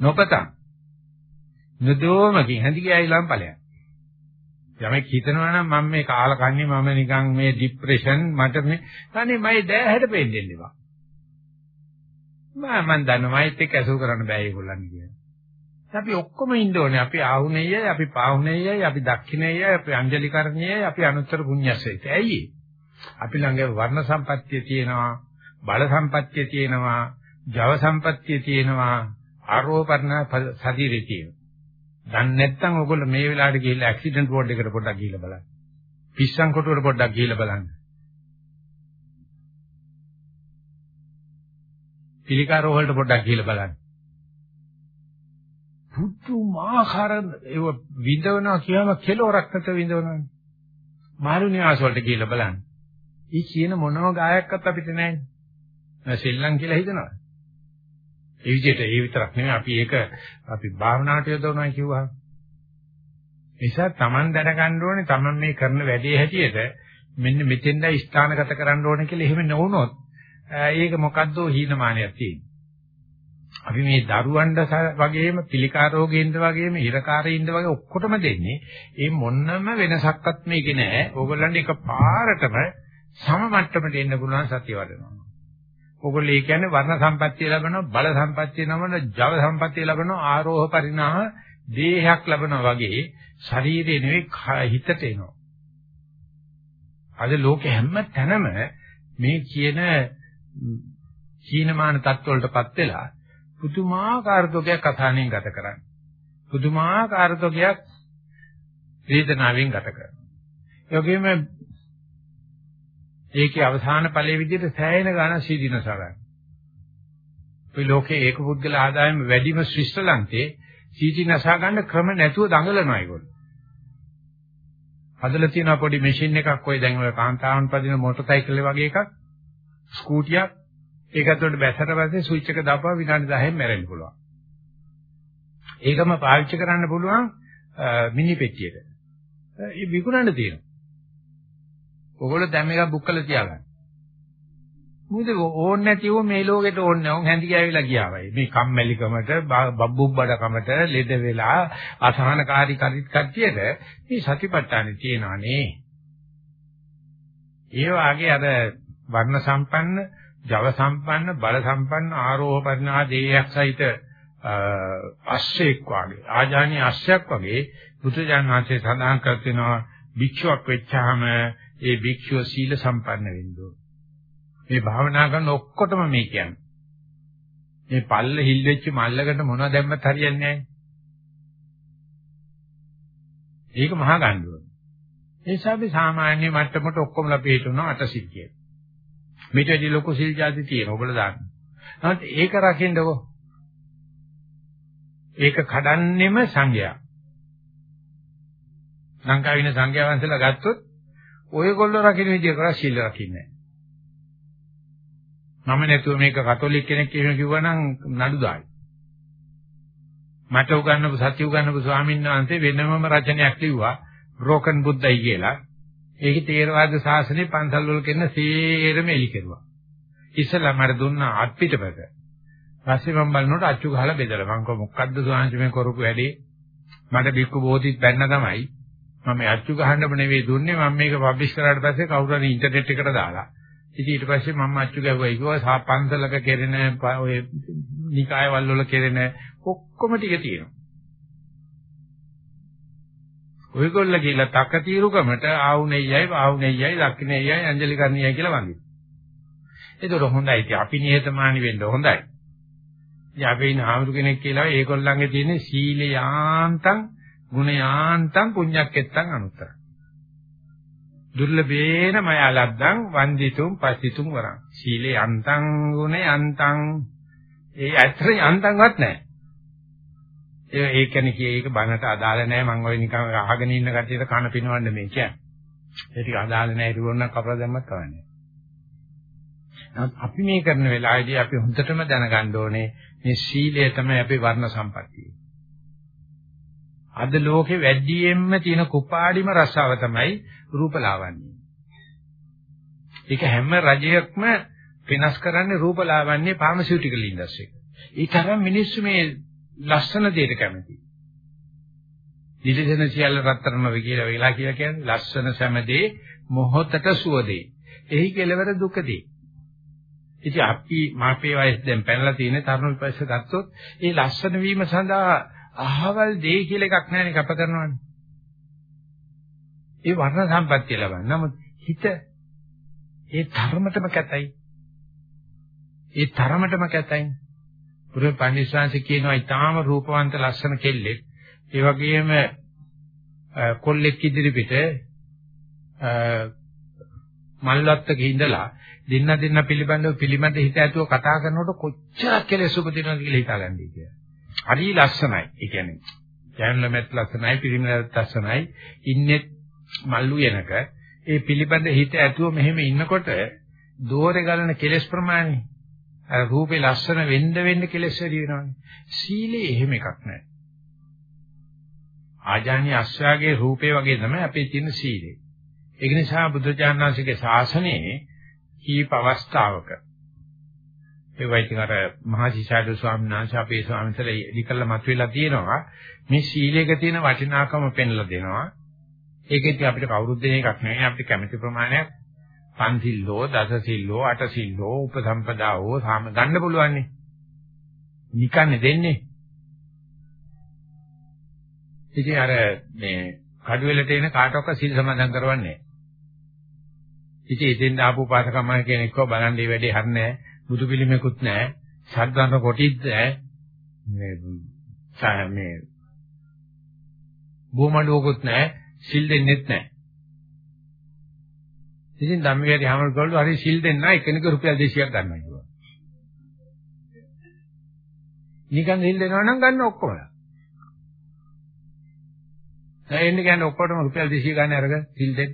නොපතන්. නදෝමකින් හැඳි ගියයිලම් ඵලයක්. යමෙක් හිතනවා නම් මම මේ කාලා කන්නේ මම නිකන් මේ ડિප්‍රෙෂන් මට මේ අනේ මයි දැහැට පෙන්නේ ඉන්නවා. මම මන් දන්නවා මයිත් එක්ක ඇසුරු කරන්න බෑ ඒගොල්ලන් කියන. අපි ඔක්කොම ඉන්න ඕනේ. අපි ආහුනේයයි, අපි පාහුනේයයි, අපි දක්ෂිනේයයි, අපි අංජලිකරණේයයි, අපි අනුත්තර පුඤ්ඤස්සයි. ඇයි අපි ළඟ වර්ණ සම්පත්තිය තියෙනවා, බල සම්පත්තිය තියෙනවා, ජව සම්පත්තිය තියෙනවා, ආරෝපණ සදීරේ තියෙනවා. දන්නේ නැත්නම් ඔයගොල්ලෝ මේ වෙලාවට ගිහිල්ලා ඇක්සිඩන්ට් බෝඩ් එකට පොඩ්ඩක් ගිහිල්ලා බලන්න. පිස්සන් කොටුවට පොඩ්ඩක් ගිහිල්ලා බලන්න. පිළිකාර වලට පොඩ්ඩක් ගිහිල්ලා බලන්න. පුදුමාකාර ඒව විඳවනවා කියම කෙලවරක් නැත විඳවනවානේ. මාළුනිවාස වලට ගිහිල්ලා බලන්න. ඊ කියන මොනම ගායකවත් අපිට නැහැ. මම සෙල්ලම් කියලා හිතනවා. ඒ විදිහට ඒ විතරක් නෙමෙයි අපි ඒක අපි භාවනාවට යොදවනවා කිව්වා. නිසා Taman දැනගන්න ඕනේ Taman මේ කරන වැඩේ හැටියට මෙන්න මෙතෙන්දයි ස්ථානගත කරන්න ඕනේ කියලා එහෙම නොවුනොත් ඒක මොකද්ද හීනමානයක් තියෙන්නේ. අපි මේ දරුවන්ට වගේම පිළිකා රෝගීන්ට වගේම හිරකාරීන්ට වගේ ඔක්කොටම දෙන්නේ ඒ මොන්නම වෙනසක්වත් මේකේ නැහැ. ඕගොල්ලන්ට එක පාරටම සම මට්ටමට එන්න පුළුවන් සතිය වඩනවා. ඕගොල්ලෝ ඒ කියන්නේ වර්ණ සම්පත්තිය ලැබෙනවා, බල සම්පත්තිය ලැබෙනවා, ජව සම්පත්තිය ලැබෙනවා, ආරෝහ පරිණාම දේහයක් ලැබෙනවා වගේ ශරීරේ නෙවෙයි හිතට එනවා. අද ලෝකෙ හැම තැනම මේ කියන චීනමාන තත්ත්වවලටපත් වෙලා පුදුමාකාර දුකක් අසහනෙන් ගත කරන්නේ. පුදුමාකාර දුකක් වේදනාවෙන් ගත කරනවා. ඒ වගේම ඒකේ අවසාන ඵලයේ විදිහට සෑහෙන ගාණ සීදීනස ගන්න. ඔය ලෝකේ ඒක පුද්ගල ආදායම වැඩිම ශ්‍රී ලංකේ සීදීනස ගන්න ක්‍රම නැතුව දඟලනවා ඒගොල්ලෝ. හදලා තියෙන පොඩි මැෂින් එකක් ඔය දැන් ඔය කාන්තාවන් පදින මොටර් සයිකල් වගේ එකක් ස්කූටියක් ඒකත් උඩ බැසට පස්සේ ස්විච් එක දාපුවා විනාඩි 10න් මැරෙන්න පුළුවන්. ඒකම පාවිච්චි කරන්න පුළුවන් මිනි පෙට්ටියක. ඒ විකුණන්න තියෙනවා. ඔයගොල්ලෝ දැන් මේක බුක් කරලා තියාගන්න. මොකද ඕන්නේ නැතිව මේ ලෝකෙට ඕන්නේ නැහැ. උන් හැඳි ගෑවිලා ගියා වයි. මේ කම්මැලිකමට, බබ්බුබ්බඩකමට, ලෙඩ වෙලා අසහනකාරී කරිත් කට්ටියට මේ සතිපට්ඨානේ තියෙනවානේ. ඒ වාගේ අර වර්ණ සම්පන්න, ජව සම්පන්න, බල සම්පන්න ආරෝහ පරිණා දේයක් සහිත අශ්වයෙක් වාගේ, ආජානීය අශ්වයක් වගේ බුදුජානක වහන්සේ සඳහන් කර තිනවා භික්ෂුවක් වෙච්චාම ඒ භික්ෂුව සීල සම්පන්න වෙන්න ඕන. මේ භාවනා කරන ඔක්කොටම මේ කියන්නේ. මේ පල්ල හිල් වෙච්ච මල්ලකට මොනවද දැම්මත් හරියන්නේ නැහැ. ඒක මහා ගන්නවා. ඒ නිසා අපි සාමාන්‍ය මට්ටමට ඔක්කොම ලපේටුණා අටසිල් කියන. මේට වැඩි ලොකු සිල් જાති තියෙන ඔයගොල්ලෝ දාන්න. නමුත් ඒක රකින්නකෝ. ඒක කඩන්නෙම සංඝයා. ලංකාවේ ඉන්න සංඝයා වහන්සේලා ගත්තොත් ඔයගොල්ලෝ රකින්න විදිය කරා සීල රකින්නේ මම නැතුව මේක කතෝලික කෙනෙක් කියන කිව්වනම් නඩු දායි. මට උගන්වපු සත්‍ය උගන්වපු ස්වාමීන් වහන්සේ වෙනමම රචනයක් ලිව්වා. බ්‍රෝකන් බුද්දයි කියලා. ඒකේ තේරවාද ශාසනයේ පන්සල් වල කරන සේරම එලි කෙරුවා. ඉස්සලා මට දුන්නා අත් පිටපත. පස්සේ මම බලනකොට අච්චු ගහලා බෙදලා මං කො මොකද්ද සෝංශ මේ කරපු වැඩේ මට බික්කු බෝධිත් බැන්න තමයි මම මේ අච්චු ගහන්නම නෙවෙයි දුන්නේ මම මේක පබ්ලිෂ් කරාට පස්සේ කවුරු හරි ඉන්ටර්නෙට් එකට දාලා ඉතින් ඊට පස්සේ මම අච්චු ගැහුවා කිව්වා පන්සලක කෙරෙන ඔය නිකායවල වල කෙරෙන ඔක්කොම ටික තියෙනවා ඔයගොල්ලෝ කියලා තකතිරුකමට ආවුනෙයයි ආවුනෙයයි ලක්ෂණෙයයි අංජලි කරණියයි කියලා වඳිනවා. ඒතකොට හොඳයි. ඉතින් අපි නිහතමානී වෙන්න හොඳයි. ඉතින් අපි ඉන්න ආමරු කෙනෙක් කියලා ඒගොල්ලන්ගේ තියෙන සීලයාන්තං ගුණයාන්තං පුඤ්ඤක්කෙත්තං අනුත්තර. දුර්ලභේන මයලද්දං වන්දිතුම් පස්සිතුම් වරං. සීලේ අන්තං ගුණේ අන්තං ඒ ඇත්තට අන්තංවත් නැහැ. ඒ ඒ කියන්නේ කියේ ඒක බනට අදාළ නැහැ මම ඔය නිකන් අහගෙන ඉන්න කට්ටියට කන පිනවන්න මේ කියන්නේ. ඒ ටික අදාළ නැහැ ඒක වුණා කපලා දැම්මත් කවන්නේ. අපි මේ කරන වෙලාවේදී අපි හොඳටම දැනගන්න ඕනේ මේ සීලය තමයි අපේ වර්ණ සම්පත්තිය. අද ලෝකේ වැඩියෙන්ම තියෙන කුපාඩිම රසාව තමයි රූපලාවන්‍ය. ඒක හැම රජයක්ම වෙනස් කරන්නේ රූපලාවන්‍ය ෆාමසිටිකල් ඉන්ඩස්ට්‍රි එක. ඒ තරම් මිනිස්සු මේ ලස්සන දෙයට කැමති. දිලිසෙන සියල්ල රත්තරන්ම කියලා වෙලා කියලා කියන්නේ ලස්සන සැමදේ මොහොතට සුවදේ. එහි කෙලවර දුකදී. ඉතින් අපි මාපේ වයස දැන් පැනලා තියෙන තරුණ වයස ගත්තොත් ඒ ලස්සන වීම සඳහා අහවල් දෙය කියලා එකක් නැහැ නේ කැප කරනවානේ. ඒ වර්ණ සම්පත්තිය ලබන. නමුත් හිත ඒ ධර්මතම කැතයි. ඒ තරමටම කැතයි. පුරේ පන්සිංශ කියනවා ඊටාම රූපවන්ත ලස්සන කෙල්ලෙක්. ඒ වගේම කොල්ලෙක් ඉදිරිපිට මල්වත්තක ඉඳලා දෙන්න දෙන්න පිළිබඳව පිළිමද හිත ඇතුව කතා කරනකොට කොච්චරක් කෙලෙස් උපදිනවද කියලා හිතාගන්නයි කියලා. හරි ලස්සනයි. ඒ කියන්නේ ජයන්ලමෙත් ලස්සනයි, පිළිමෙත් ලස්සනයි. ඉන්නේ මල්ලු යනක ඒ පිළිබඳ හිත ඇතුව මෙහෙම ඉන්නකොට දෝරේ ගලන කෙලෙස් ප්‍රමාණය අර රූපේ ලස්සන වෙන්න වෙන්න කෙලස් වැඩි වෙනවානේ. සීලේ එහෙම එකක් නැහැ. ආජානීය අශ්වාගේ රූපේ වගේ තමයි අපේ තියෙන සීලය. ඒක නිසා බුදුචානන්සේගේ ශාසනයේ කීප අවස්ථාවක ඒ වයිතින් අර මහසිසාරද ස්වාමීන් වහන්සේ අපේ ස්වාමීන් වහන්සේලා ඉලිකල්ලා මතුවලා තියෙනවා මේ සීලයක තියෙන වටිනාකම පෙන්ලා දෙනවා. ඒකෙත් අපිට කවුරුත් දෙන එකක් නෙවෙයි අපිට කැමති ප්‍රමාණයක් පන්සිල්ලෝ දසසිල්ලෝ අටසිල්ලෝ උපසම්පදාවෝ සාම ගන්න පුළුවන් නේ. නිකන්නේ දෙන්නේ. ඉතින් අර මේ කඩුවෙලට එන කාටවත් සිල් සමාදන් කරවන්නේ ඉතින් ඉතින් ආපු පාසකම කෙනෙක්ව බලන් මේ වැඩේ හරිනේ බුදු පිළිමෙකුත් නැහැ ශබ්දන කොටිත් නැහැ මේ මේ බොමඩුවකුත් නැහැ සිල් දෙන්නෙත් නැහැ ඉතින් ධම්මිකයට හැමෝටම හරි සිල් දෙන්න එකෙනෙක් රුපියල් 200ක් ගන්නවා කිව්වා. නිකන් සිල් දෙනවා නම් ගන්න ඔක්කොම. දැන් එන්නේ කියන්නේ ඔක්කොටම රුපියල් 200 ගන්න අරගෙන සිල් දෙන්න.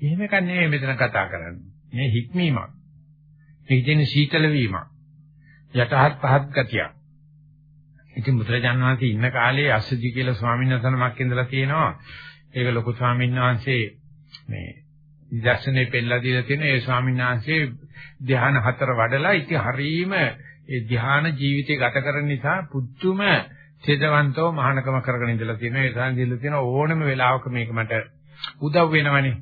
එහෙම එකක් නෙමෙයි මෙතන කතා කරන්නේ. මේ හික්මීමක්. මේ කියන සීතල වීමක්. යටහත් පහත් ගතියක්. ඉතින් බුදුරජාණන් වහන්සේ ඉන්න කාලේ අස්සජි කියලා ස්වාමීන් වහන්සේ නමක් ඉඳලා තියෙනවා. ඒක ලොකු ස්වාමීන් වහන්සේ මේ නිදර්ශනේ පෙන්නලා දීලා තියෙන ඒ ස්වාමීන් වහන්සේ ධ්‍යාන හතර වඩලා ඉතින් හරීම ඒ ධ්‍යාන ජීවිතය ගත කරන නිසා පුදුම තෙදවන්තව මහානකම කරගෙන ඉඳලා තියෙනවා. ඒ සංජීල තියෙන ඕනම වෙලාවක මේක මට උදව් වෙනවනේ.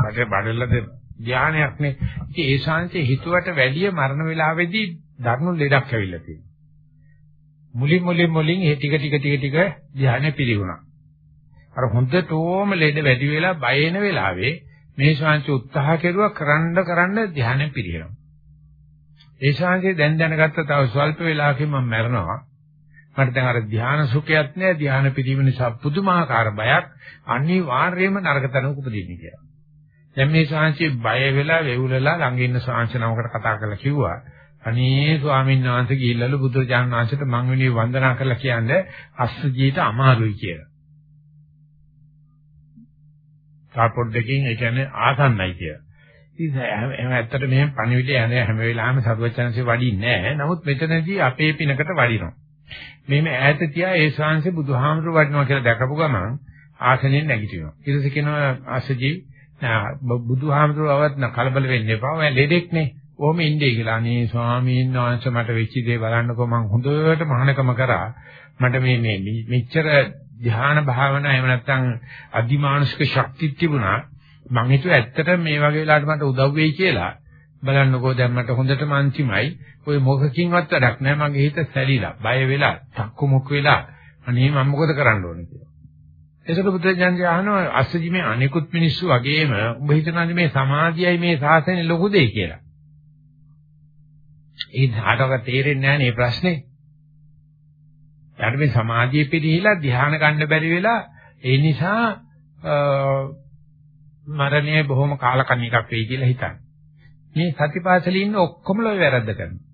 රටේ බඩලද ධ්‍යානයක් නේ. ඉතින් ඒ ශාන්තිය හිතුවට වැඩිය මරණ වෙලාවේදී ධර්ම ලෙඩක් ඇවිල්ලා තියෙනවා. මුලින් මුලින් මුලින් ඒ ටික ටික ටික ටික ධ්‍යානෙ පිළිගුණා. අර හොඳටම ලෙඩ වැඩි වෙලා බය වෙන වෙලාවේ මේ ශාන්ති උත්සාහ කෙරුවා කරන්න කරන්න ධ්‍යානෙ පිළිගෙනවා. ඒ ශාන්තිය දැන් දැනගත්ත තව ස්වල්ප වෙලාවකින් මම මැරෙනවා. මට දැන් අර ධ්‍යාන සුඛයක් නෑ ධ්‍යාන පිළිවීම නිසා පුදුමාකාර බයක් අනිවාර්යයෙන්ම නරක තැනක උපදින්නේ කියලා. දැන් මේ ශාන්තිය බය වෙලා වෙවුලලා ළඟ ඉන්න ශාන්තිනමකට කතා කරලා කිව්වා අනේ ස්වාමීන් වහන්සේ ගිහිල්ලාලු බුදුරජාණන් වහන්සේට මං වෙනුවෙ වන්දනා කරලා කියන්නේ අස්සජීට අමාරුයි කියලා. කාපොඩ් දෙකකින් ඒ කියන්නේ ආසන්නයි කියලා. ඉතින් එහෙම ඇත්තට මෙහෙම පණිවිඩය යන හැම වෙලාවෙම සරුවචනන්සේ වඩින්නේ නැහැ. නමුත් මෙතනදී අපේ පිනකට වඩිනවා. මෙහෙම ඈත තියා ඒ ශාංශේ බුදුහාමුදුරු වඩනවා කියලා දැකපු ගමන් ආසනෙන් නැගිටිනවා. ඊට පස්සේ කියනවා ආසජී බුදුහාමුදුරුවවත් කලබල වෙන්න එපා. ඔය ලෙඩෙක් නේ. කොහොම ඉන්නේ කියලා. අනේ ස්වාමීන් වහන්සේ මට වෙච්ච දේ බලන්නකෝ මං හොඳට මහානකම කරා. මට මේ මේ මෙච්චර ධ්‍යාන භාවනා එහෙම නැත්නම් අදිමානුෂික ශක්තිය තිබුණා. මං හිතුවා ඇත්තටම මේ වගේ වෙලාවට මට උදව් වෙයි කියලා. බලන්නකෝ දැන් මට හොඳටම අන්තිමයි. ওই මොකකින්වත් වැඩක් නැහැ. මගේ හිත සැලිලා, බය වෙලා, තක්කු මුක් වෙලා. අනේ මම මොකද කරන්න ඕනේ කියලා. ඒසක බුදුරජාණන් අහනවා අස්සජි මේ අනිකුත් මිනිස්සු වගේම ඔබ හිතනවාද මේ සමාධියයි මේ සාසනේ ලොකු දෙයි කියලා. ඒ ධාතක තේරෙන්නේ නැහැ නේ ප්‍රශ්නේ. යාට මේ සමාධිය පිළිහිලා ධ්‍යාන ගන්න බැරි වෙලා ඒ නිසා මරණය බොහොම කාලකන්ණි එකක් වෙයි කියලා හිතන්නේ. මේ සතිපාසලේ ඉන්න ඔක්කොමලා වැරද්ද කරනවා.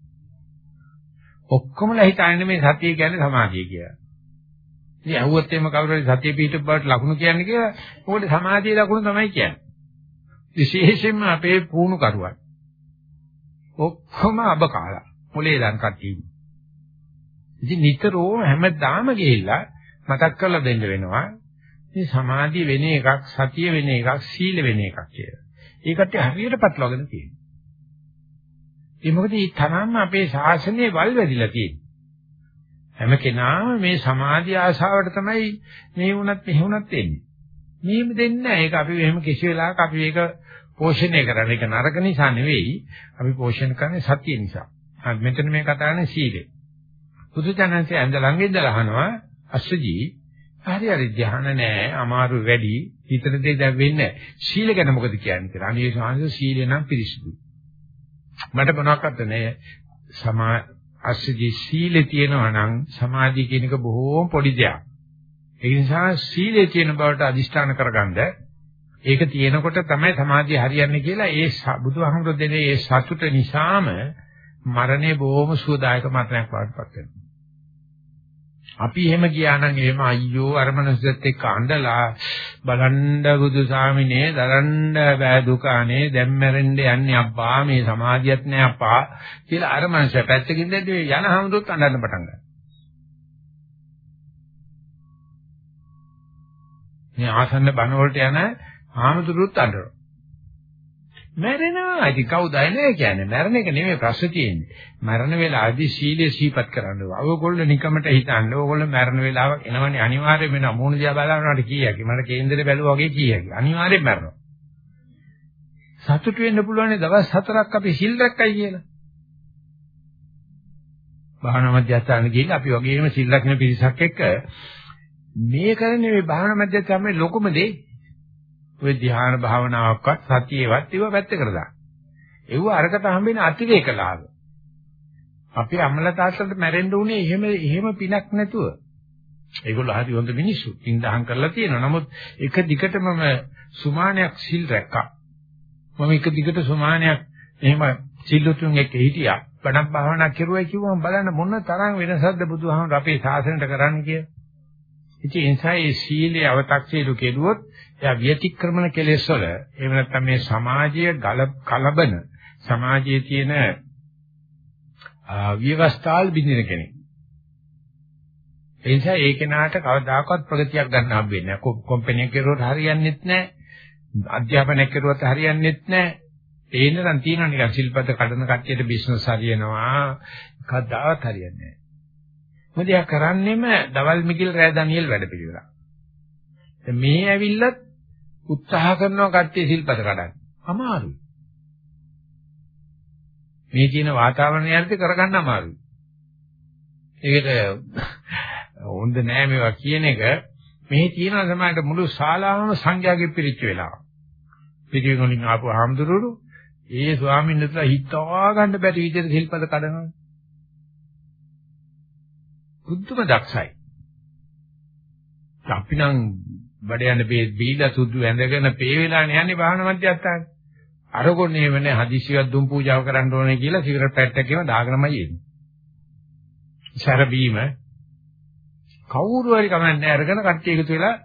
ඔක්කොමලා හිතන්නේ මේ සතිය කියන්නේ සමාධිය කියලා. ඉතින් ඇහුවොත් එimhe කවුරු හරි සතිය පිහිටු බවට ලකුණු කියන්නේ කියලා මොකද සමාධියේ ලකුණු තමයි කියන්නේ. විශේෂයෙන්ම අපේ පුහුණු කරුවන්. ඔක්කොම අබ කාලා. මොලේ දන් කට්ටිය. ඉතින් නිතරම හැමදාම ගිහිල්ලා මතක් කරලා දෙන්න වෙනවා. මේ සමාධිය වෙන එකක්, සතිය වෙන එකක්, සීල වෙන එකක් කියලා. ඒකට හරියට පටලවාගෙන තියෙනවා. ඒ මොකද මේ තරම්ම අපේ ශාසනයේ වල් වැදිලා තියෙන්නේ. හැම කෙනාම මේ සමාධි ආශාවට තමයි මේ වුණත් මෙහෙ වුණත් එන්නේ. මෙහෙම දෙන්නේ නැහැ. ඒක අපි එහෙම කිසි වෙලාවක අපි ඒක පෝෂණය කරන්නේ. ඒක නරක නිසා නෙවෙයි. අපි පෝෂණය කරන්නේ සතිය නිසා. හරි මෙතන මේ කතා කරන්නේ සීලය. බුදුචානන්සේ ඇඳ ළඟ ඉඳලා අහනවා අස්සජී හරි හරි ධ්‍යාන නැහැ අමාරු වැඩි හිතන දේ දැන් වෙන්නේ සීල ගැන මොකද කියන්නේ කියලා. අනේ සාංශ සීලය නම් පිරිසිදුයි. මට මොනවාක්වත් නැහැ. සමා අස්සජී සීලේ තියෙනවා නම් සමාධිය කියන එක බොහෝම පොඩි දෙයක්. ඒ නිසා සීලේ තියෙන බවට අදිෂ්ඨාන කරගන්න ඒක තියෙනකොට තමයි සමාධිය හරියන්නේ කියලා ඒ බුදුහාමුදුරු දෙනේ ඒ සතුට නිසාම මරණය බොහොම සුවදායක මරණයක් වඩපත් වෙනවා. අපි එහෙම ගියා නම් එහෙම අයියෝ අර මනසෙත් එක්ක අඬලා බලන්න බුදු සාමිනේ දරන්න බෑ දුකානේ දැන් මැරෙන්න යන්නේ අబ్బා මේ සමාධියක් නෑ අප්පා කියලා අර මනස පැත්තකින් දැද්දී යන හැමදොත් අඬන්න පටන් ගන්නවා. මේ ආසන්න බණ වලට යන ආමතුරුත් අඬනවා. මැරෙනවා. ඉතින් කවුද නැහැ කියන්නේ. මැරෙන එක නෙමෙයි ප්‍රශ්නේ තියෙන්නේ. මරණ වෙලාවේදී සීලය සීපත් කරන්න ඕන. ඔයගොල්ලෝ නිකමට හිතන්න. ඔයගොල්ලෝ මරණ වෙලාවක් එනවනේ අනිවාර්යයෙන් වෙන මොන දිහා බලනවාට කීයකි. මට කේන්දරේ බැලුවා වගේ කීයකි. අනිවාර්යෙන් මරනවා. සතුටු වෙන්න පුළුවන් දවස් හතරක් අපි සිල් රැක්කයි කියලා. භාවනා මධ්‍යස්ථාන ගිහින් අපි වගේම සිල් රැකින පිරිසක් එක්ක මේ කරන්නේ මේ භාවනා මධ්‍යස්ථානයේ ලොකුම දේ ඔය ධ්‍යාන භාවනාවක්වත් සතියේවත් ඒව පැත්තකට දාන්න. ඒව අරකට හම්බෙන අතිරේක ලාභ. අපේ අම්මලා තාත්තලාට මැරෙන්න උනේ එහෙම එහෙම පිනක් නැතුව. ඒගොල්ලෝ හරි හොඳ මිනිස්සු. පින්දහම් කරලා තියෙනවා. නමුත් එක දිගටම සුමානයක් සිල් රැක්කා. මම එක දිගට සුමානයක් එහෙම සිල්ලුතුන් එක්ක හිටියා. බණක් භාවනා කරුවයි කිව්වම බලන්න මොන තරම් වෙනසක්ද බුදුහාමර අපේ ශාසනයට කරන්නේ කියලා. ඉතින් ඒ නිසා මේ සීලේ අව탁සීලු කෙරුවොත් එයා විතික්‍රමන කෙලෙස් වල එහෙම නැත්නම් මේ සමාජීය කලබන සමාජයේ තියෙන විවස්ථාල් බින්දින කෙනෙක්. ඒ නිසා ඒ කෙනාට කවදාකවත් ප්‍රගතියක් ගන්න හම්බෙන්නේ නැහැ. කම්පැනි කෙරුවොත් හරියන්නේත් නැහැ. අධ්‍යාපනයක් කෙරුවොත් හරියන්නේත් නැහැ. ඒන නම් තියෙනවා නිකන් සිල්පද කඩන කට්ටියට බිස්නස් හරියනවා. කවදාවත් හරියන්නේ නැහැ. මොකද යා කරන්නේම දවල් මිකිල් රෑ ඩැනියෙල් වැඩ පිළිවෙලක්. මේ ඇවිල්ලත් උත්සාහ කරනවා කට්ටිය සිල්පද කඩන්න. අමාරුයි. මේ කියන වාතාවරණය යද්දි කරගන්න අමාරුයි. ඒකට හොඳ නෑ මේවා කියන එක මෙහි තියෙන සමාජයට මුළු ශාලාවම සංඝයාගේ පිරිච්ච වෙලා. පිටින් වලින් ආපු හාමුදුරුවෝ ඒ ස්වාමීන් වහන්සේලා හිතා ගන්න බැරි විදිහට සිල්පද කඩනවා. බුද්ධම දක්ෂයි. අපි නම් බඩ යන බේ බීලා සුදු ඇඳගෙන පේ වෙලානේ යන්නේ වාහන මැදයන්ට. අරගොන්නේ වෙන්නේ හදිසියක් දුම් පූජාව කරන්න ඕනේ කියලා සිගරට් පැට්ටක් එකම දාගෙනමයි එන්නේ. සැර බීම කවුරු හරි කමන්නේ අරගෙන කට්ටිය එකතු වෙලා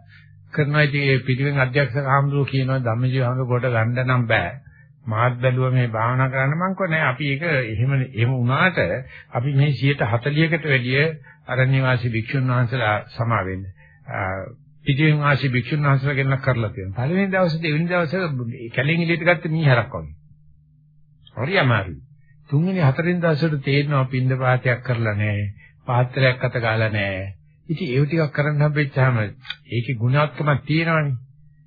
කරනවා ඉතින් ඒ පිටිවෙන් අධ්‍යක්ෂක ආම්දුර කියනවා ධම්මජීව හංග කොට ගන්න නම් බෑ. මාත් බැලුවා මේ භාවනා කරන්න මං කෝ නෑ අපි ඒක එහෙම එහෙම වුණාට අපි මේ 140කට වැඩිය අරණ්‍ය වාසී භික්ෂුන් වහන්සේලා සමා වෙන්න. පිටින් වාසී භික්ෂුන් වහන්සේලා ගෙනලා කරලා තියෙනවා. පළවෙනි දවසේ දෙවෙනි දවසේ කැලෙන් එළියට ගත්ත මීහරක් වගේ. හරි අමාරුයි. තුන්වෙනි හතරවෙනි දවසට තේරෙනවා පින්ද පාතයක් කරලා නෑ. පාත්‍රයක් අත ගාලා නෑ. ඉතින් ඒව ටිකක් කරන්න හම්බෙච්චාම ඒකේ ගුණාත්මකමක් තියෙනවනේ.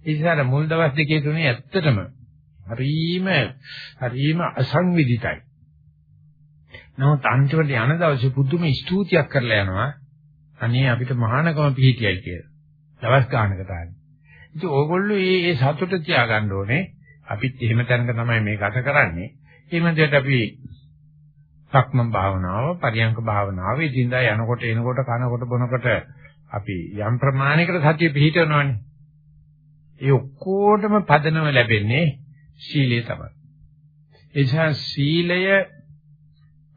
ඒ නිසා මුල් දවස් දෙකේ තුනේ ඇත්තටම හරීම හරීම අසංවිධිතයි. නමුත් අන්තිමට යන දවසේ පුදුම ස්තුතියක් කරලා යනවා. අනේ අපිට මහානකම පිහිටියයි කියලා. දවස් ගානකට ආන්නේ. ඉතින් ඕගොල්ලෝ මේ මේ සතුට තියාගන්න ඕනේ. අපිත් එහෙම තැනක තමයි මේ ගත කරන්නේ. ඒ මැදට අපි සක්මන් භාවනාව, පරියංක භාවනාව, ඉදින්දා යනකොට එනකොට කනකොට බොනකොට අපි යම් ප්‍රමාණයකට සතිය පිහිටවනවානේ. ඒ ඔක්කොටම පදනම ලැබෙන්නේ සීලය තමයි. ඒ නිසා සීලය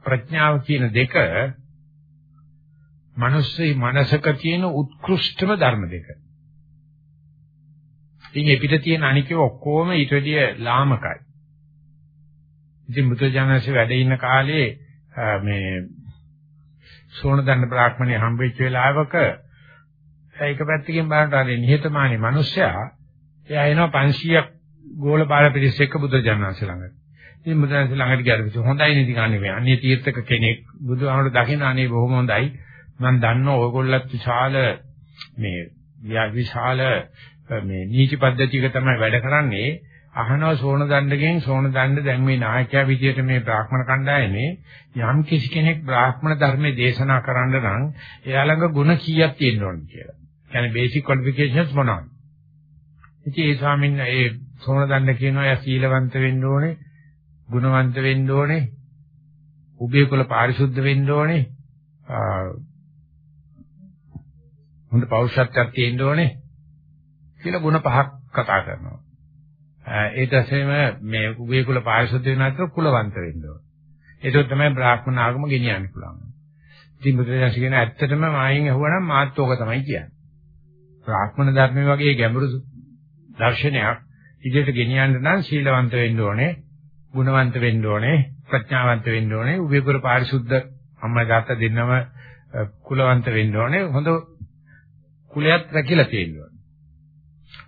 ප්‍රඥාව කියන දෙක මනුස්සී මනසක තියෙන උත්කෘෂ්ඨම ධර්ම දෙක. ඉතින් ඒ පිට තියෙන අනිකේ ඔක්කොම ඊට වැඩිය ලාමකයි. ඉතින් බුදුජානක වැඩ ඉන්න කාලේ මේ සෝන දන්න බ්‍රාහ්මණය හම්බෙච්ච වෙලාවක ඒක පැත්තකින් බලනකොට අර නිහතමානී මිනිසයා එයා එනවා 500ක් ගෝල බාල පිරිස එක්ක බුදුජානනාංශ ළඟට. ඉතින් බුදුජානනාංශ ළඟට ගියාට පස්සේ හොඳයි නේද කන්නේ අන්නේ තීර්ථක කෙනෙක් බුදුහාමුදුරු දකින්න අනේ බොහොම හොඳයි. මම දන්නවා ඔයගොල්ලත් විශාල මේ විශාල මේ නීති පද්ධතියක තමයි වැඩ කරන්නේ. අහනවා සෝන දණ්ඩගෙන් සෝන දණ්ඩ දැන් මේ නායකයා විදියට මේ බ්‍රාහ්මණ කණ්ඩායමේ යම් කිසි කෙනෙක් බ්‍රාහ්මණ ධර්මයේ දේශනා කරන්න නම් එයා ළඟ ಗುಣ කීයක් තියෙන්න ඕනද කියලා. කියන්නේ බේසික් ක්වොලිෆිකේෂන්ස් මොනවද? ඉතින් ඒ ස්වාමීන් ඒ සෝන දණ්ඩ කියනවා එයා සීලවන්ත වෙන්න ඕනේ, ගුණවන්ත වෙන්න ඕනේ, උභය කුල පාරිශුද්ධ වෙන්න ඕනේ, හොඳ පෞරුෂත්වයක් තියෙන්න ඕනේ කියලා ගුණ පහක් කතා කරනවා. ඒ දැසෙම මේ උභය කුල පාරිශුද්ධ වෙන අතර කුලවන්ත වෙන්න ඕනේ. ඒක තමයි බ්‍රාහ්මණ ආගම ගෙනියන්න පුළුවන්. ඉතින් බුදුරජාණන් කියන ඇත්තටම මායින් අහුවනම් මාත් ඕක තමයි කියන්නේ. බ්‍රාහ්මණ ධර්මයේ වගේ ගැඹුරු දර්ශනයක් ඉදිරියට ගෙනියන්න නම් සීලවන්ත වෙන්න ඕනේ, ගුණවන්ත වෙන්න ඕනේ, ප්‍රඥාවන්ත වෙන්න ඕනේ, උභයපුර පාරිශුද්ධ අම්මා තාත්තා දෙන්නම කුලවන්ත වෙන්න ඕනේ, හොඳ කුලයක් රැකිලා තියෙන්න ඕනේ.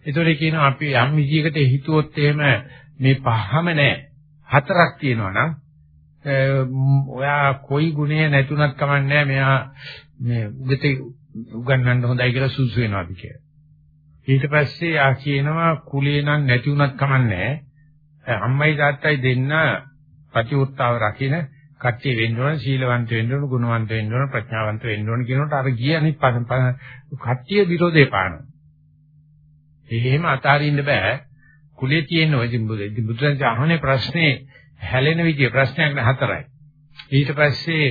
ඒතොරේ කියනවා අපි යම් විදියකට හිතුවොත් එහෙම මේ පහම නැහැ. හතරක් තියෙනවා නම් ඔයා කොයි ගුණය නැතුණත් කමන්නේ මෙයා මේ උගත උගන්වන්න හොඳයි කියලා සුසු වෙනවාද කියලා. ඊට පස්සේ ආ කියනවා කුලේ නම් නැති වුණත් කමන්නේ අම්මයි තාත්තයි දෙන්න ප්‍රතිඋත්තාව රකින්න කට්ටිය වෙන්න ඕන සීලවන්ත වෙන්න ඕන ගුණවන්ත වෙන්න ඕන ප්‍රඥාවන්ත වෙන්න ඕන කියනකොට අර ගිය අනිත් කට්ටිය විරෝධේ පානවා. එහෙම අතාරින්න බෑ. කුලේ තියෙන ඔය බුදුරජාණන් අහන්නේ ප්‍රශ්නේ හැලෙන විදිය ප්‍රශ්නයක් න හතරයි. ඊට පස්සේ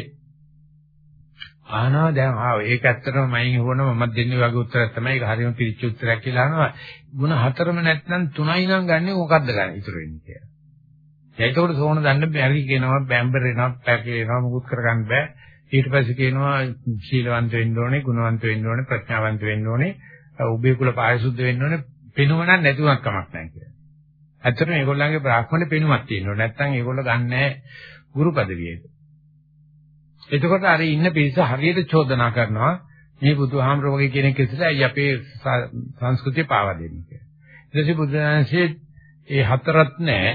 ආනවා දැන් ආව ඒක ඇත්තටම මයින් හොනම මම දෙන්නේ වගේ උත්තරයක් තමයි ඒක හරියම පිළිච්ච උත්තරයක් කියලා අහනවා ಗುಣ හතරම නැත්නම් තුනයි නම් ගන්නෙ මොකද්ද ගන්න ඉතුරු වෙන්නේ කියලා. ඒකෝට සෝන දන්න බැරි කියනවා බැම්බරේනවා පැකේනවා මුකුත් කරගන්න බෑ. ඊට පස්සේ කියනවා ශීලවන්ත වෙන්න ඕනේ, ගුණවන්ත වෙන්න ඕනේ, ප්‍රඥාවන්ත වෙන්න ඕනේ, උභය කුල පාරිශුද්ධ වෙන්න ඕනේ, පෙනුම නම් නැතුණක් කමක් නැහැ කියලා. ඇත්තටම මේගොල්ලන්ගේ බ්‍රාහ්මණ පෙනුමක් තියෙනවා. නැත්නම් ඒගොල්ලෝ ගන්නෑ ගුරු පදවියට. එතකොට අර ඉන්න පිරිස හරියට චෝදනා කරනවා මේ බුදුහාමර වගේ කෙනෙක් ඉස්සර ඇයි අපේ සංස්කෘතිය පාවා දෙන්නේ කියලා. ඊට පස්සේ බුදුහන්සේ ඒ හතරක් නැහැ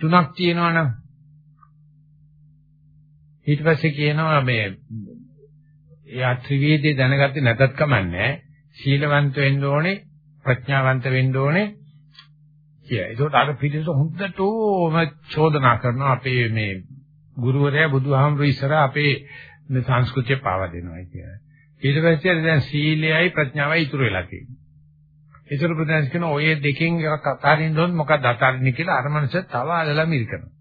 තුනක් තියෙනවා නම් ඊට පස්සේ කියනවා මේ එයා ත්‍රිවේදේ දැනගත්තේ නැතත් කමන්නේ සීලවන්ත වෙන්න ඕනේ ප්‍රඥාවන්ත වෙන්න ඕනේ කියලා. ඒකට අර පිටිස හොඳටම චෝදනා කරනවා අපේ මේ ගුරුවරයා බුදුහාමුදුරු ඉස්සර අපේ සංස්කෘතිය පාවා දෙනවා කියලා. ඊට පස්සේ දැන් සීලයයි ප්‍රඥාවයි ඉතුරු වෙලා තියෙනවා. ඒතර ප්‍රධාන කියන ඔය දෙකෙන් එකක් අතාරින්න ඕන මොකක්ද අතාරින්නේ කියලා අර මනස තව අදලා මිරිකනවා.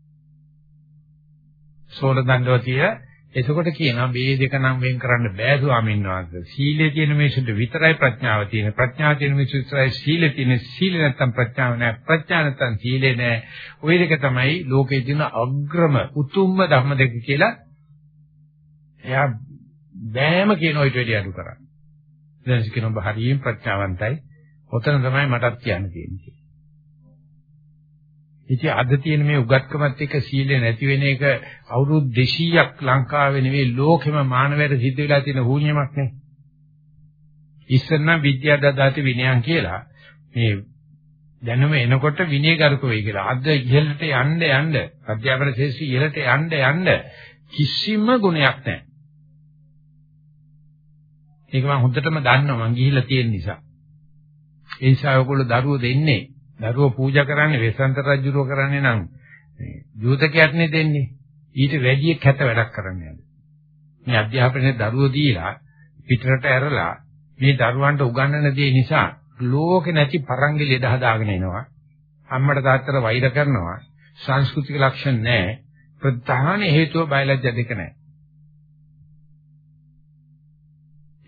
සෝල දණ්ඩවතිය එතකොට කියනවා මේ දෙක නම් වෙන් කරන්න බෑ ස්වාමීන් වහන්සේ. සීලේ තියෙන මිනිසුන්ට විතරයි ප්‍රඥාව තියෙන. ප්‍රඥාව තියෙන මිනිසුන්ට විතරයි සීලේ තියෙන. සීල නැත්තම් ප්‍රඥාව නෑ. ප්‍රඥා නැත්තම් සීලේ නෑ. ওই දෙක තමයි ලෝකේ තියෙන අග්‍රම උතුම්ම ධර්ම දෙක කියලා. එයා බෑම කියන ඔයිට වැඩි අඩු කරන්නේ. දැන් කියනවා හරියම ප්‍රඥාවන්තයි. ඔතන තමයි මටත් කියන්න තියෙන්නේ. ඉතින් අද තියෙන මේ උගත්කමත් එක්ක සීලය නැති වෙන එක අවුරුදු 200ක් ලංකාවේ නෙවෙයි ලෝකෙම මානවයට සිද්ධ වෙලා තියෙන හුනියමක් නේ. ඉස්සෙල්ලා විද්‍යා දදාති විනයන් කියලා මේ දැනුම එනකොට විනයගරුක වෙයි කියලා. අද ඉහළට යන්න යන්න අධ්‍යාපන ශාස්ත්‍රය ඉහළට යන්න යන්න කිසිම ගුණයක් නැහැ. ඒක මම හොඳටම දන්නවා මං ගිහිල්ලා තියෙන නිසා. ඒ නිසා ඔයගොල්ලෝ දරුවෝ දෙන්නේ දරුවෝ පූජා කරන්නේ වෙසන්ත රජුරෝ කරන්නේ නම් මේ ජූතකයක්නේ දෙන්නේ. ඊට වැඩිය කැත වැඩක් කරන්නේ නැහැ. මේ අධ්‍යාපනයේ දරුවෝ දීලා පිටරට ඇරලා මේ දරුවන්ට උගන්වන දේ නිසා ලෝකේ නැති පරංගි ලෙඩ හදාගෙන එනවා. අම්මට තාත්තට වෛර කරනවා. සංස්කෘතික ලක්ෂණ නැහැ. ප්‍රධාන හේතුව බයලජ්‍ය දෙක නැහැ.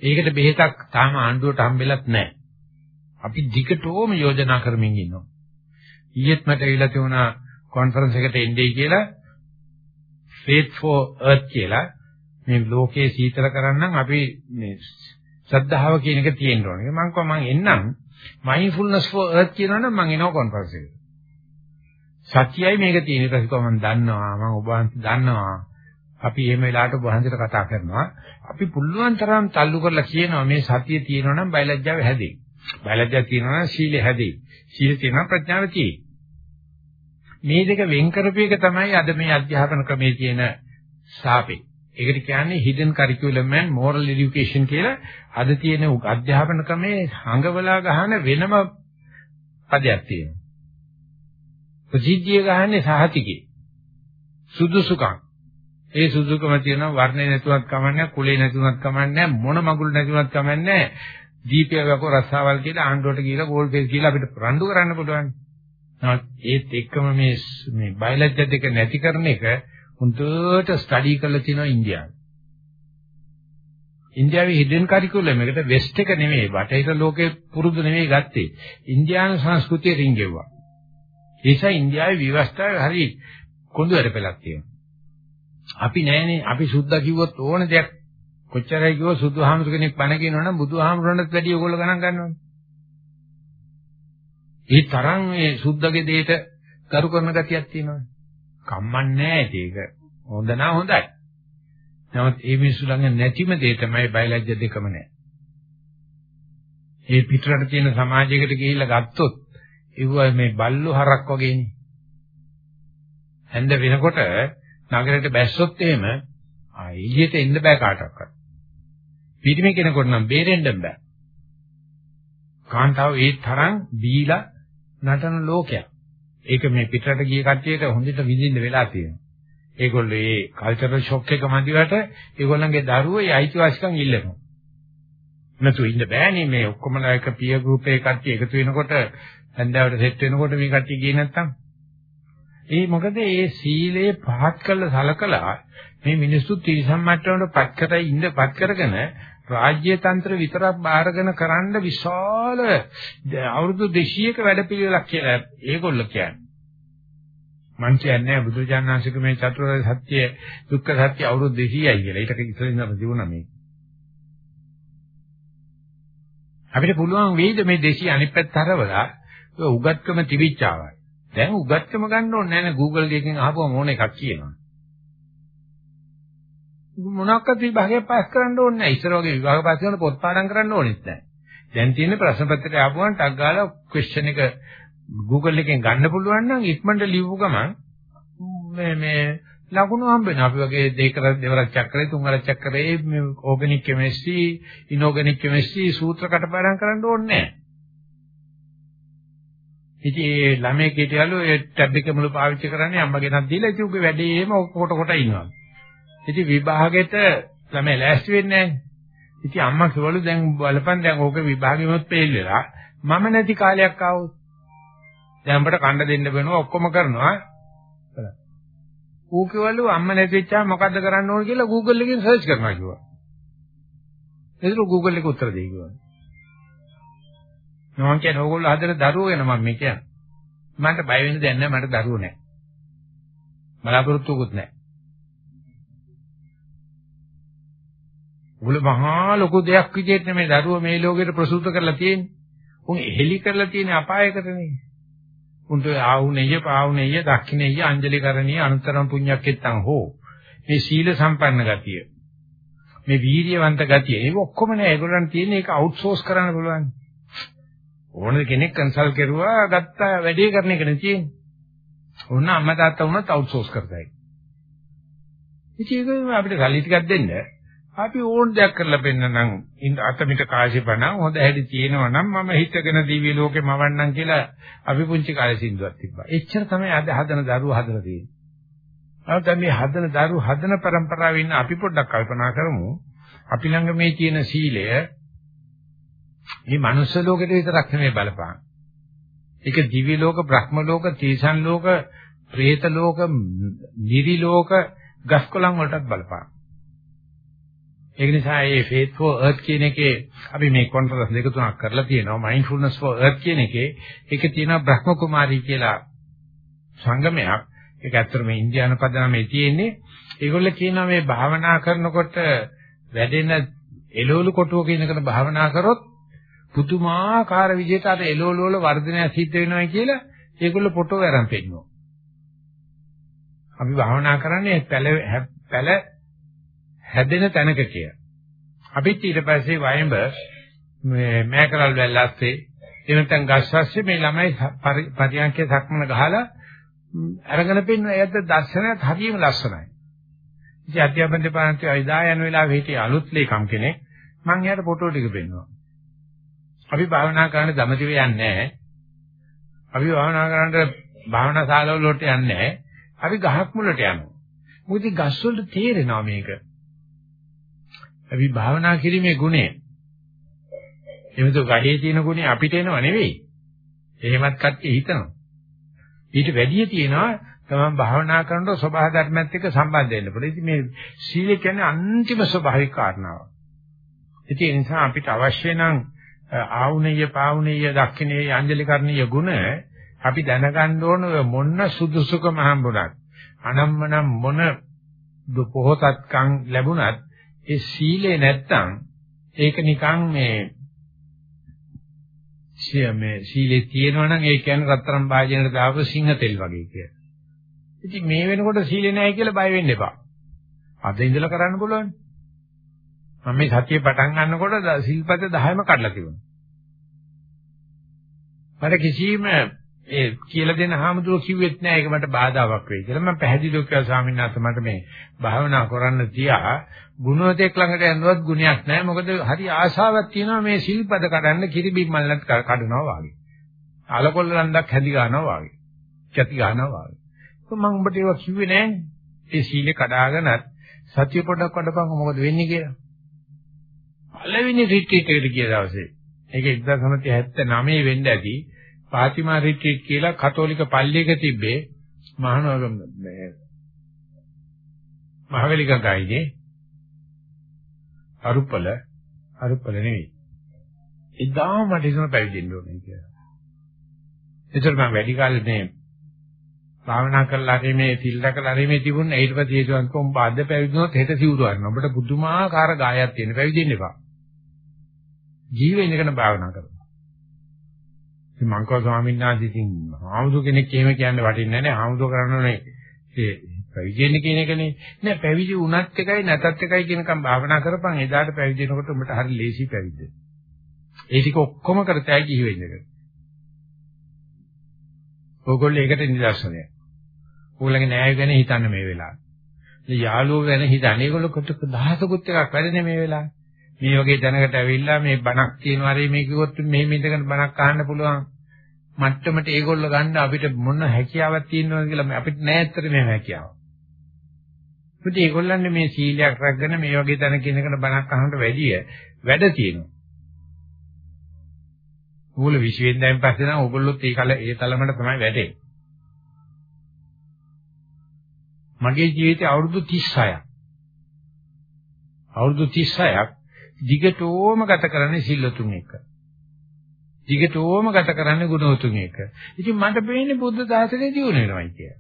ඒකට බෙහෙතක් තාම ආණ්ඩුවට හම්බෙලත් නැහැ. අපි දිගටම යෝජනා කරමින් ඉන්නවා. ඊයේත් මට ඇවිල්ලා තිබුණා කොන්ෆරන්ස් එකට එන්නේ කියලා Faith for Earth කියලා මේ ලෝකයේ සීතල කරන්නම් අපි මේ ශ්‍රද්ධාව කියන එක තියෙන්න ඕනේ. මම කිව්වා මම එන්නම් mindfulness for earth කියනවනම් මම එනවා කොන්ෆරන්ස් එකට. සත්‍යයි මේක තියෙන ඊට පස්සේ මම දන්නවා මම ඔබ වහන්සේ දන්නවා. අපි එහෙම වෙලාවට ඔබ වහන්සේට කතා කරනවා. අපි පුළුවන් තරම් තල්ලු කරලා කියනවා මේ සතිය තියෙනවා නම් බයලජ්ජාව හැදේ. බයලජ්ජාව තියෙනවා නම් සීලය හැදේ. සීල තියෙනවා ප්‍රඥාව තියෙයි. මේ දෙක වෙන් කරපු එක තමයි අද මේ අධ්‍යාපන ක්‍රමයේ තියෙන සාපේ. ඒකට කියන්නේ hidden curriculum and moral education කියලා අද තියෙන අධ්‍යාපන ක්‍රමේ හංගවලා ගහන වෙනම පදයක් තියෙනවා. ප්‍රසිද්ධිය ගහන්නේ සහතිකේ. සුදුසුකම්. ඒ සුදුසුකම තියෙනවා වර්ණේ නැතුවත් කමන්නේ කුලේ නැතුවත් කමන්නේ මොන මගුල් නැතුවත් කමන්නේ දීපය වකෝ රස්සාවල් කියලා ආණ්ඩුවට ගිහලා ගෝල් ෆේස් කියලා අපිට රණ්ඩු කරන්න පුළුවන්. නමුත් ඒත් එක්කම මේ මේ බයලජ්‍ය දෙක නැති කරන එක හොඳට ස්ටඩි කරලා තියෙනවා ඉන්දියාවේ. ඉන්දියාවේ හිඩන් කරිකුලම් එකට වෙස්ට් එක නෙමෙයි බටහිර ලෝකේ පුරුදු නෙමෙයි ගත්තේ. ඉන්දියානු සංස්කෘතිය රින්ගෙව්වා. ඒ නිසා ඉන්දියාවේ විවස්ථාවේ හරි කොඳු වැඩ පෙළක් තියෙනවා. අපි නෑනේ අපි සුද්ධ කිව්වොත් ඕන දෙයක් කොච්චරයි කිව්වොත් සුදුහාමුදුර කෙනෙක් බණ කියනවනම් බුදුහාමුදුරන්ටත් වැඩිය ඕගොල්ලෝ ගණන් ගන්නවනේ. ඒ තරම් මේ සුද්ධගේ දෙයට කරු කරන ගතියක් තියෙනවා. කම්මන්නේ නැහැ ඒක. හොඳ නා හොඳයි. නමුත් ඒ මිනිස්සු ළඟ නැතිම දේ තමයි බයලජ්‍ය දෙකම නැහැ. ඒ පිටරට තියෙන සමාජයකට ගිහිල්ලා ගත්තොත් ඒව මේ බල්ලු හරක් වගේනේ. හැන්ද වෙනකොට නගරයට බැස්සොත් එහෙම ආ එළියට එන්න බෑ කාටවත්. පිටිමේ කෙනෙකුට නම් බේරෙන්න බෑ. කාන්තාව ඒ තරම් බීලා නටන ලෝකයක්. ඒක මේ පිටරට ගිය කට්ටියට හොඳට විඳින්න වෙලා තියෙනවා. ඒගොල්ලෝ මේ කල්චරල් ෂොක් එක මැදිවට ඒගොල්ලන්ගේ දරුවෝ ඒ අයිතිවාසිකම් ඉල්ලනවා. නැතු ඉන්න බෑනේ මේ ඔක්කොමලා එක පිය ගෲප් එකේ කට්ටිය එකතු වෙනකොට හන්දාවට සෙට් වෙනකොට මේ කට්ටිය ගියේ නැත්තම් ඒ මොකද මේ සීලේ පහත් කළ සලකලා මේ මිනිස්සු තිරිසන් මට්ටමට පත් කරයි ඉන්න පත් කරගෙන රාජ්‍ය තන්ත්‍ර විතරක් බාරගෙන කරන්න විශාල අවුරුදු 200ක වැඩපිළිවෙලක් කියලා ඒගොල්ලෝ කියන්නේ. මං කියන්නේ බුදුජානනාංශික මේ චතුරාර්ය සත්‍ය දුක්ඛ සත්‍ය අවුරුදු 200යි කියලා. ඊට ඉස්සෙල්ලා ඉඳන් තිබුණා මේක. අපිට පුළුවන් වෙයිද මේ 200 අනිත් පැත්ත හරවලා උගත්කම තිබිච්චාවයි. දැන් උගත්කම ගන්න ඕනේ නැහැ නේ Google එකකින් අහපුවම ඕන එකක් කියනවා. මොනක්වත් විභාගයක් පාස් කරන්න ඕනේ නැහැ. ඉස්සර වගේ විභාග පාස් කරන පොත් පාඩම් කරන්න ඕනෙත් නැහැ. දැන් තියෙන්නේ ප්‍රශ්න පත්‍රය ආපුවම ටක් ගාලා ක්වෙස්චන් එක Google එකෙන් ගන්න පුළුවන් නම් ඉක්මනට ලියපු ගමන් මේ මේ ලකුණු හම්බ වෙනවා. අපි වගේ දෙක දෙවරක් චක්‍රේ තුන්වරක් චක්‍රේ මේ ඕගනික් කෙමිස්ට්‍රි, ඉනෝගනික් කෙමිස්ට්‍රි සූත්‍ර කටපාඩම් කරන්න ඕනේ නැහැ. ඉතින් ඒ ළමයි කීටියලු ඒ ටැබ් එක මුළු පාවිච්චි කරන්නේ අම්මා ගෙනත් දීලා ඉතින් උගේ වැඩේම කොට කොට ඉන්නවා. ඉතින් විභාගෙට ළමයි ලෑස්ති වෙන්නේ නැහැ. ඉතින් අම්මා කිව්වලු දැන් බලපන් දැන් ඕක විභාගෙමත් ෆේල් වෙලා මම නැති කාලයක් ආවොත් දැන් අපිට කණ්ඩ දෙන්න වෙනවා ඔක්කොම කරනවා. ඌ කිව්වලු අම්මා නැති වෙච්චාම මොකද්ද කරන්න ඕන කියලා Google එකෙන් සර්ච් කරනවා කිව්වා. ඒතර Google එක උත්තර දෙයි කිව්වා. මම කියන්නේ ඕගොල්ලෝ හදන දරුවෝ ගැන මම මේ කියන්නේ. මන්ට බය වෙන්න දෙයක් නැහැ මට දරුවෝ නැහැ. බලාපොරොත්තුකුත් නැහැ. උගල මහා ලොකු දෙයක් විදිහට මේ දරුවෝ මේ ලෝකෙට ප්‍රසූත කරලා තියෙන්නේ. උන් එහෙලි කරලා තියෙන අපායකටනේ. උන්ට ආහුනේය පාහුනේය දක්ඛිනේය අංජලි කරණීය අනුතරම් පුඤ්ඤක්කෙත්තං හෝ මේ සීල සම්පන්න ගතිය මේ වීර්යවන්ත ගතිය ඒක ඔක්කොම නෑ. ඒගොල්ලන් තියෙන එක අවුට්සෝස් කරන්න පුළුවන්. ඕන කෙනෙක් කන්සල්ට් කරුවා ගත්ත වැඩේ කරන එක නේ තියෙන්නේ. ඕන අම්මා තාත්තා වුණත් අවුට්සෝස් කරතයි ඉතින් ඒක අපිට සල්ලි ටිකක් දෙන්න. අපි ඕන දෙයක් කරලා පෙන්නනම් අතමිට කාශිපණ හොඳ හැටි තියෙනවා නම් මම හිතගෙන දිවි ලෝකේ මවන්නම් කියලා අපි පුංචි කාලේ සින්දුවක් තිබ්බා. එච්චර තමයි අද හදන දරුවෝ හදලා තියෙන්නේ. නමුත් මේ හදන දරුවෝ හදන પરම්පරාවේ ඉන්න අපි පොඩ්ඩක් කල්පනා කරමු. අපි ළඟ මේ තියෙන සීලය මේ මනුස්ස ලෝකෙට විතරක් නෙමෙයි බලපාන. ඒක දිවි ලෝක, බ්‍රහ්ම ලෝක, තීසන් ලෝක, പ്രേත ලෝක, නිරි ලෝක, ගස්කොළන් වලටත් බලපාන. ඒක නිසා මේ faith for earth කියන එකේ අපි මේ කොන්ෆරන්ස් දෙක තුනක් කරලා තියෙනවා. mindfulness for earth කියන එකේ ඒකේ තියෙනවා බ්‍රහ්ම කුමාරී කියලා සංගමයක්. ඒක ඇත්තටම ඉන්දියානු පදනමේ තියෙන්නේ. ඒගොල්ලෝ කියනවා මේ භාවනා කරනකොට වැඩෙන එළවලු කොටුව කියන එකට භාවනා කරොත් පුදුමාකාර විදිහට අර එළවලු වල වර්ධනය සිද්ධ වෙනවා කියලා ඒගොල්ලෝ ෆොටෝ අරන් පෙන්නනවා. අපි භාවනා කරන්නේ පැල පැල හැදෙන තැනක කිය. අපිත් ඊට පස්සේ වයඹ මේ මේකරල් වැල් ඇස්සේ එනතන් ගස්වස්සේ මේ ළමයි පරියන්කේ සක්මන ගහලා අරගෙන පින්න එයත් දර්ශනයත් හරියම ලස්සනයි. ඉතින් අධ්‍යාපන දෙපාර්තමේන්තුවේ අයිදා යන වෙලාවෙ හිටිය අලුත් ලේකම් කෙනෙක් මම එයාට ෆොටෝ ටික පෙන්නුවා. අපි භාවනා කරන්න දමතිව යන්නේ නැහැ. අපි භාවනා කරන්න භාවනා ශාලාවල වලට යන්නේ නැහැ. අපි ගහක් මුලට යනවා. මොකද ගස් වලට තේරෙනවා මේක. අපි භාවනා කිරීමේ ගුණය. එමුතු ගහේ තියෙන ගුණය අපිට එනව නෙවෙයි. එහෙමත් කට්ටිය හිතනවා. ඊට වැඩිය තියෙනවා තමන් භාවනා කරනකොට සබහා ධර්මයත් එක්ක සම්බන්ධ වෙන්න පුළුවන්. ඉතින් මේ සීල කියන්නේ අන්තිම ස්වභාවික කාරණාවක්. ඉතින් ඒ නිසා අපිට අවශ්‍ය නම් ආවුනේය පාවුනේය දක්ඛිනේය අංජලි කරණීය ගුණ අපි දැනගන්න ඕන මොන සුදුසුකම හම්බුණත් අනම්මනම් මොන දුපොහොතත්කම් ලැබුණත් ඒ සීලේ නැත්තම් ඒක නිකන් මේ මේ සීලේ තියෙනවා නම් ඒ කියන්නේ රත්තරන් භාජනයට දාපු සිංහ තෙල් වගේ කියලා. ඉතින් මේ වෙනකොට සීලේ නැහැ කියලා බය වෙන්න එපා. අද ඉඳලා කරන්න පුළුවන්. මම මේ සතිය පටන් ගන්නකොට සිල්පද 10ම කඩලා තිබුණා. මට කිසිම ඒ කියලා දෙන හාමුදුරුවෝ කිව්වෙත් නෑ ඒක මට බාධාවක් වෙයි කියලා. මම පැහැදිලිව කිව්වා ස්වාමීන් වහන්සේ මට මේ භාවනා කරන්න තියා ගුණවතෙක් ළඟට යනවත් ගුණයක් නෑ. මොකද හරි ආශාවක් තියෙනවා මේ සිල්පද කඩන්න කිරිබිම් මල්ලත් කඩනවා වගේ. අලකොල්ල ලන්දක් හැදි ගන්නවා වගේ. කැටි ගන්නවා වගේ. මම උඹට ඒවා කිව්වේ නෑනේ. ඒ සීලේ කඩාගෙනත් සතිය පොඩක් වඩපන් මොකද වෙන්නේ කියලා. පළවෙනි රිට්‍රීට් එකට ගිය දවසේ ඒක 1979 වෙන්න ඇති පාතිමා රිට්‍රීට් කියලා කතෝලික පල්ලියක තිබ්බේ මහානගම මේ මහවැලි ගඟයිනේ අරුපල අරුපල නෙවෙයි එදා මට ඉතන පැවිදෙන්න ඕනේ කියලා. ඒතර මම වැඩි කාලෙ මේ භාවනා කරලා හරි මේ සිල් රැකලා හරි මේ තිබුණ ඊට පස්සේ ඒතුන් කොම් බාද්ද පැවිදුනොත් හෙට සිවුරු ගන්න. ඔබට පුදුමාකාර ගායක් තියෙන පැවිදෙන්න එපා. ජීවෙ ඉඳගෙන භාවනා කරන්න. ඉතින් මං කව ස්වාමීන් වහන්සේ ඉතින් ආමුදු කෙනෙක් එහෙම කියන්න වටින්නේ නැහැ නේ. ආමුදු කරන්නෝනේ ඒ පැවිදෙන්න කියන එකනේ. නෑ පැවිදි වුණත් එකයි නැතත් එකයි කියනකම් භාවනා කරපන් එදාට පැවිදෙනකොට උඹට හරි ලේසි පැවිද්ද. ඒ ටික ඔක්කොම කරතයි කිහි වෙන්නේ. ඕගොල්ලෝ ඒකට නිදර්ශනය. ඕගොල්ලන්ගේ න්යාය ගැන හිතන්න මේ වෙලාවේ. මේ යාළුවෝ ගැන හිතන්නේ ඒගොල්ලෝ කොට දහසකුත් එකක් වැඩනේ මේ වෙලාවේ. මේ වගේ දැනකට ඇවිල්ලා මේ බණක් කියනවා හරි මේ කිව්වොත් මෙහෙම ඉඳගෙන බණක් අහන්න පුළුවන් මට්ටමට ඒගොල්ලෝ ගන්න අපිට මොන හැකියාවක් තියෙනවද කියලා අපිට නෑ ඇත්තට මේ හැකියාව. මොකද ඒගොල්ලන්ගේ මේ සීලයක් රැකගෙන මේ වගේ දැනක ඉඳගෙන බණක් අහන්නට වැඩිය වැඩ තියෙනවා. ඕගොල්ලෝ විශ්වෙන්දයෙන් පස්සේ නම් ඕගොල්ලොත් ඒ කල ඒ තලමට තමයි වැඩේ. මගේ ජීවිතේ අවුරුදු 36ක්. අවුරුදු 36ක් දිගටෝම ගත කරන්නේ සිල්ලතුන් එක. දිගටෝම ගත කරන්නේ ගුණවතුන් එක. ඉතින් මට පේන්නේ බුද්ධ ධාතනේ දියුණු වෙනවයි කියලා.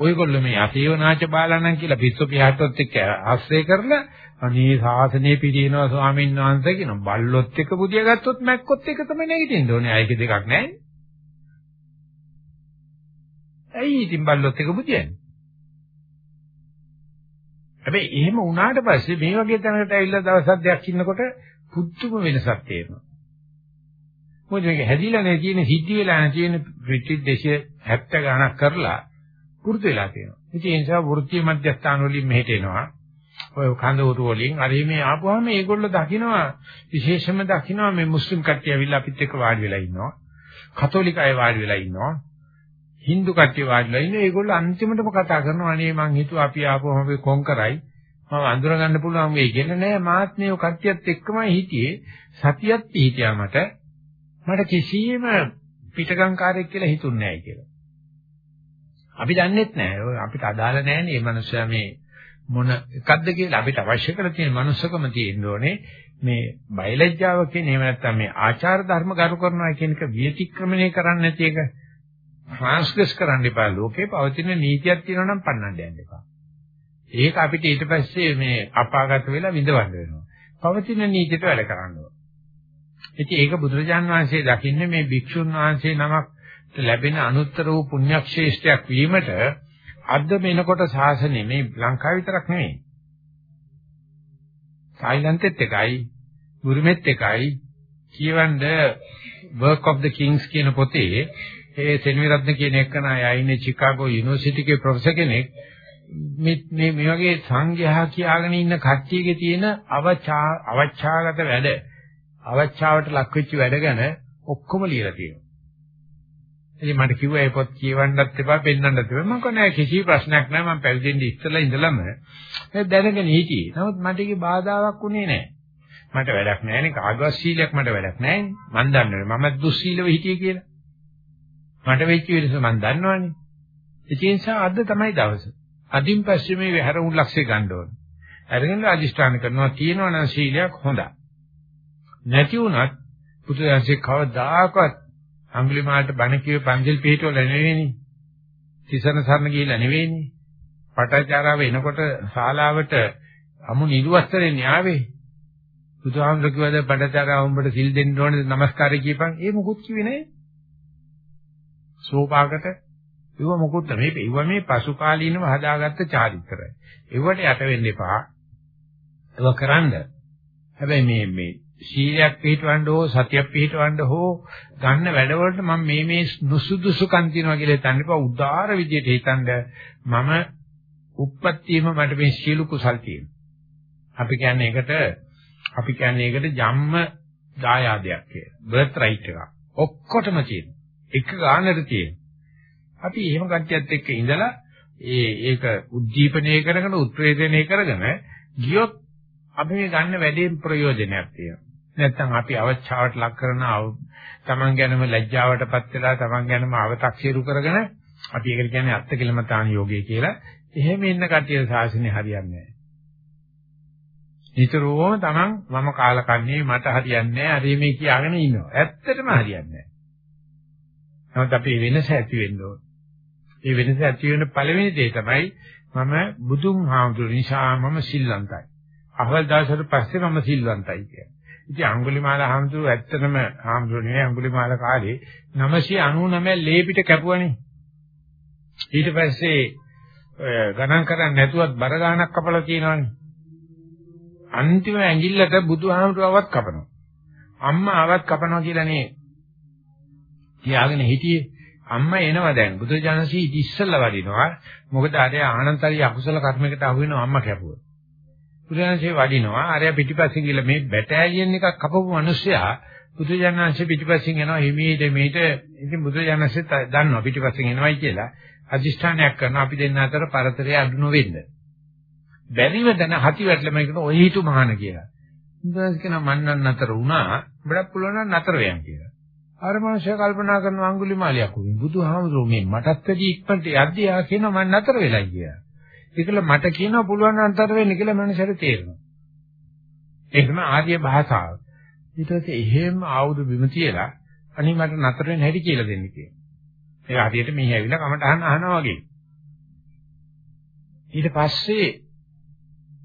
ඔයගොල්ලෝ මේ අසේවනාච බාලණන් කියලා පිස්සු පියාට්ටොත් එක්ක ආශ්‍රය කරලා අනේ සාසනේ පිරිනව ස්වාමීන් වහන්සේ කියන බල්ලොත් එක්ක බුදිය ගත්තොත් මැක්කොත් එක තමයි නැගිටින්න ඕනේ. ආයක දෙකක් නැහැ. ඇයි ඉතින් බල්ලොත් එක බුදියන්නේ? හැබැයි එහෙම වුණාට පස්සේ මේ වගේ තැනකට ඇවිල්ලා දවස් දෙකක් ඉන්නකොට පුදුම වෙනසක් තේරෙනවා. මොකද මේක හැදිලා නැහැ තියෙන සිද්ධි වෙලා නැහැ තියෙන රිට්‍රීට් 270 ගණක් කරලා පුරුදු වෙලා තියෙනවා. ඉතින් ඒ නිසා වෘත්තීය මධ්‍යස්ථාන වලින් මෙහෙට එනවා. ඔය කඳවුරු වලින් අර මේ ආපුවාම මේගොල්ලෝ දකිනවා විශේෂම දකිනවා මේ මුස්ලිම් කට්ටිය ඇවිල්ලා අපිත් එක්ක වාඩි වෙලා ඉන්නවා. කතෝලික අය වාඩි වෙලා ඉන්නවා. Hindu කට්ටිය වාඩි වෙලා ඉන්නේ. ඒගොල්ලෝ අන්තිමටම කතා කරනවා අනේ මං හිතුවා අපි ආපුවම අපි කොන් කරයි. මම අඳුර ගන්න පුළුවන් වෙයි කියලා නෑ මාත් මේ කට්ටියත් එක්කමයි හිටියේ. සතියත් හිටියා මට. මට කිසියම් පිටගංකාරයෙක් කියලා හිතුන්නේ නැහැ කියලා. අපි දන්නෙත් නැහැ. අපිට අදාළ නැහැ නේ මේ මනුස්සයා මේ මොන එකක්ද කියලා අපිට අවශ්‍ය කරලා තියෙන මනුස්සකම තියෙන්න ඕනේ. මේ බයලජ්ජාව කියන්නේ එහෙම නැත්නම් මේ ආචාර ධර්ම ගරු කරනවා කියන එක විතික්‍රමණය කරන්නේ නැති එක ට්‍රාන්ස්ග්‍රෙස් කරන්න එපා. ලෝකේ පවතින නීතියක් තියෙනවා නම් පන්නන්න යන්න එපා. ඒක අපිට ඊට පස්සේ මේ අපාගත වෙලා විඳවන්න වෙනවා. පවතින නීතියට වැඩ කරන්න ඕන. ඉතින් ඒක බුදුරජාන් වහන්සේ දකින්නේ මේ භික්ෂුන් වහන්සේ නමක් ලැබෙන අනුත්තර වූ පුණ්‍යක්ෂේෂ්ඨයක් වීමට අද මෙනකොට ශාසනය මේ ලංකාව විතරක් නෙමෙයි. තායිලන්තෙත් එකයි, බුරුමෙත් එකයි, කියවන්න Work of the Kings කියන පොතේ ඒ සෙනවිරත්න කියන එකන අයිනේ චිකාගෝ යුනිවර්සිටි එකේ ප්‍රොෆෙසර් කෙනෙක් මේ මේ මේ වගේ සංඝයා කියාගෙන ඉන්න කට්ටියගේ තියෙන අවචා අවචාගත වැඩ අවචාවට ලක් වෙච්ච වැඩ ගැන ඔක්කොම ලියලා තියෙනවා. ඉතින් මට කිව්වා ඒ පොත් කියවන්නත් එපා පෙන්වන්නත් එපා. මම කිව්වා නෑ කිසි ප්‍රශ්නයක් නෑ මම පැවිදෙන්න ඉස්සෙල්ලා ඉඳලම ඒ දැනගෙන හිටියේ. නමුත් මට ඒකේ බාධාවක් උනේ නෑ. මට වැඩක් නෑනේ කාගවත් සීලයක් මට වැඩක් නෑනේ. මම දන්නවනේ මම දුස්සීලව හිටියේ කියලා. මට වෙච්ච වෙනස මම දන්නවනේ. ඒ නිසා අද තමයි දවස. අදින් පස්සේ මේ හැරවුන් ලක්ෂය ගන්න ඕනේ. අරගෙන අදිෂ්ඨාන කරනවා තියෙනවා නම් සීලයක් හොඳයි. නැති වුණත් පුදුරයන්සේ කවදාකවත් අඟුලිමාලට බණ කියවේ පන්සිල් පිළිටවල නෙවෙයිනේ. තිසරණ සරණ ගිහිල්ලා නෙවෙයිනේ. පටාචාරාව එනකොට ශාලාවට අමු නිරුවස්තරෙන් යාවේ. බුදුහාමුදුර කිව්වද පටාචාරාව උඹට සිල් දෙන්න ඕනේ නමස්කාරය කියපන්. ඒ මොකුත් කිව්වේ නෑ. සෝපාකට ඒව මොකුත් මේ ඒව මේ පසු කාලීනව හදාගත්ත චාරිත්‍රය. ඒවට යට වෙන්න එපා. ඒව කරන්න. හැබැයි මේ මේ සීලයක් පිළිටවන්න හෝ සතියක් පිළිටවන්න හෝ ගන්න වැඩවලට මම මේ මේ නුසුදුසුකම් තියනවා කියලා හිතන්න එපා උදාාර විදියට හිතන්න මම උප්පත්තියම මට මේ සීල කුසල් තියෙනවා අපි කියන්නේ ඒකට අපි කියන්නේ ඒකට ජම්ම දායාදයක් කියලා බර්ත් රයිට් එකක් ඔක්කොටම තියෙනවා එක ගානට තියෙනවා අපි එහෙම කට්ටියත් එක්ක ඉඳලා ඒ ඒක උද්දීපනය කරගෙන උත්ප්‍රේරණය කරගෙන ගියොත් අපි මේ ගන්න වැඩේ ප්‍රයෝජනයක් තියෙනවා නැත්නම් අපි අවචාවට ලක් කරන තමන් ගැනම ලැජ්ජාවටපත් වෙලා තමන් ගැනම අව탁සිරු කරගෙන අපි ඒකට කියන්නේ අත්කලමතාන යෝගය කියලා. එහෙම ඉන්න කටිය සාසනේ හරියන්නේ නැහැ. නිතරම තමන් මම කාලකන්ණේ මට හරියන්නේ නැහැ. හරි මේ කියාගෙන ඉන්නවා. ඇත්තටම හරියන්නේ නැහැ. නමුත් අපි වෙනස ඇති වෙන්න ඕන. ඒ වෙනස ඇති වෙන පළවෙනි දේ තමයි මම බුදුන් හාමුදුරු නිසා මම සිල්වන්තයි. අහවල් දවසට පස්සේ මම සිල්වන්තයි කියන්නේ. ඉතින් අඟුලිමාල හාමුදුරුවෝ ඇත්තටම හාමුදුරුවෝ නෙවෙයි අඟුලිමාල කාලේ 999 ලේපිට කැපුවනේ. ඊට පස්සේ ගණන් කරන්නේ නැතුවත් බර ගාණක් කපලා තියෙනවානේ. අන්තිම ඇඟිල්ලට බුදුහාමුදුරුවවත් කපනවා. අම්මා ආවත් කපනවා කියලා නේ. කියාගෙන හිටියේ. අම්මා එනවා දැන් බුදුජානසී ඉස්සල්ලා වඩිනවා. මොකද අර ආනන්තරිය අකුසල කර්මයකට අහු වෙනවා අම්මා කැපුවා. බුදුරජාණන්සේ වඩිනවා. අරයා පිටිපස්සෙන් ගිහලා මේ බැටෑලියන් එකක් කපපු මිනිස්සයා බුදුරජාණන්සේ පිටිපස්සෙන් යනවා හිමීට මේට. ඉතින් බුදුරජාණන්සේ දන්නවා පිටිපස්සෙන් එනවයි කියලා. අදිෂ්ඨානයක් කරනවා අපි දෙන්න අතර පරතරය අඩු නොවෙන්න. බැරිව දැන හති වැටලම කියන ඔය හිතු මහාන කියලා. බුදුරජාණන් කියන මන්නන් අතර වුණා. බඩක් පුළුවන් නම් නතර වෙයන් කියලා. අර මාංශය කල්පනා කරන අඟුලිමාලියක් උනේ බුදුහාමුදුරුවෝ මේ මටත් වැඩි ඉක්මනට යද්දී ආ කියන මම නතර වෙලා ගියා. ඒකල මට කියනවා පුළුවන් අන්තර වෙන්න කියලා මනසට තේරෙනවා. ඒකම ආර්ය භාෂාව. ඊට පස්සේ එහෙම ආවුදු බිම තියලා අනිත් මට නතර වෙන්න හැටි කියලා දෙන්න කියනවා. ඒක හරියට මෙහි ඇවිල්ලා කමට අහන්න අහනවා වගේ. ඊට පස්සේ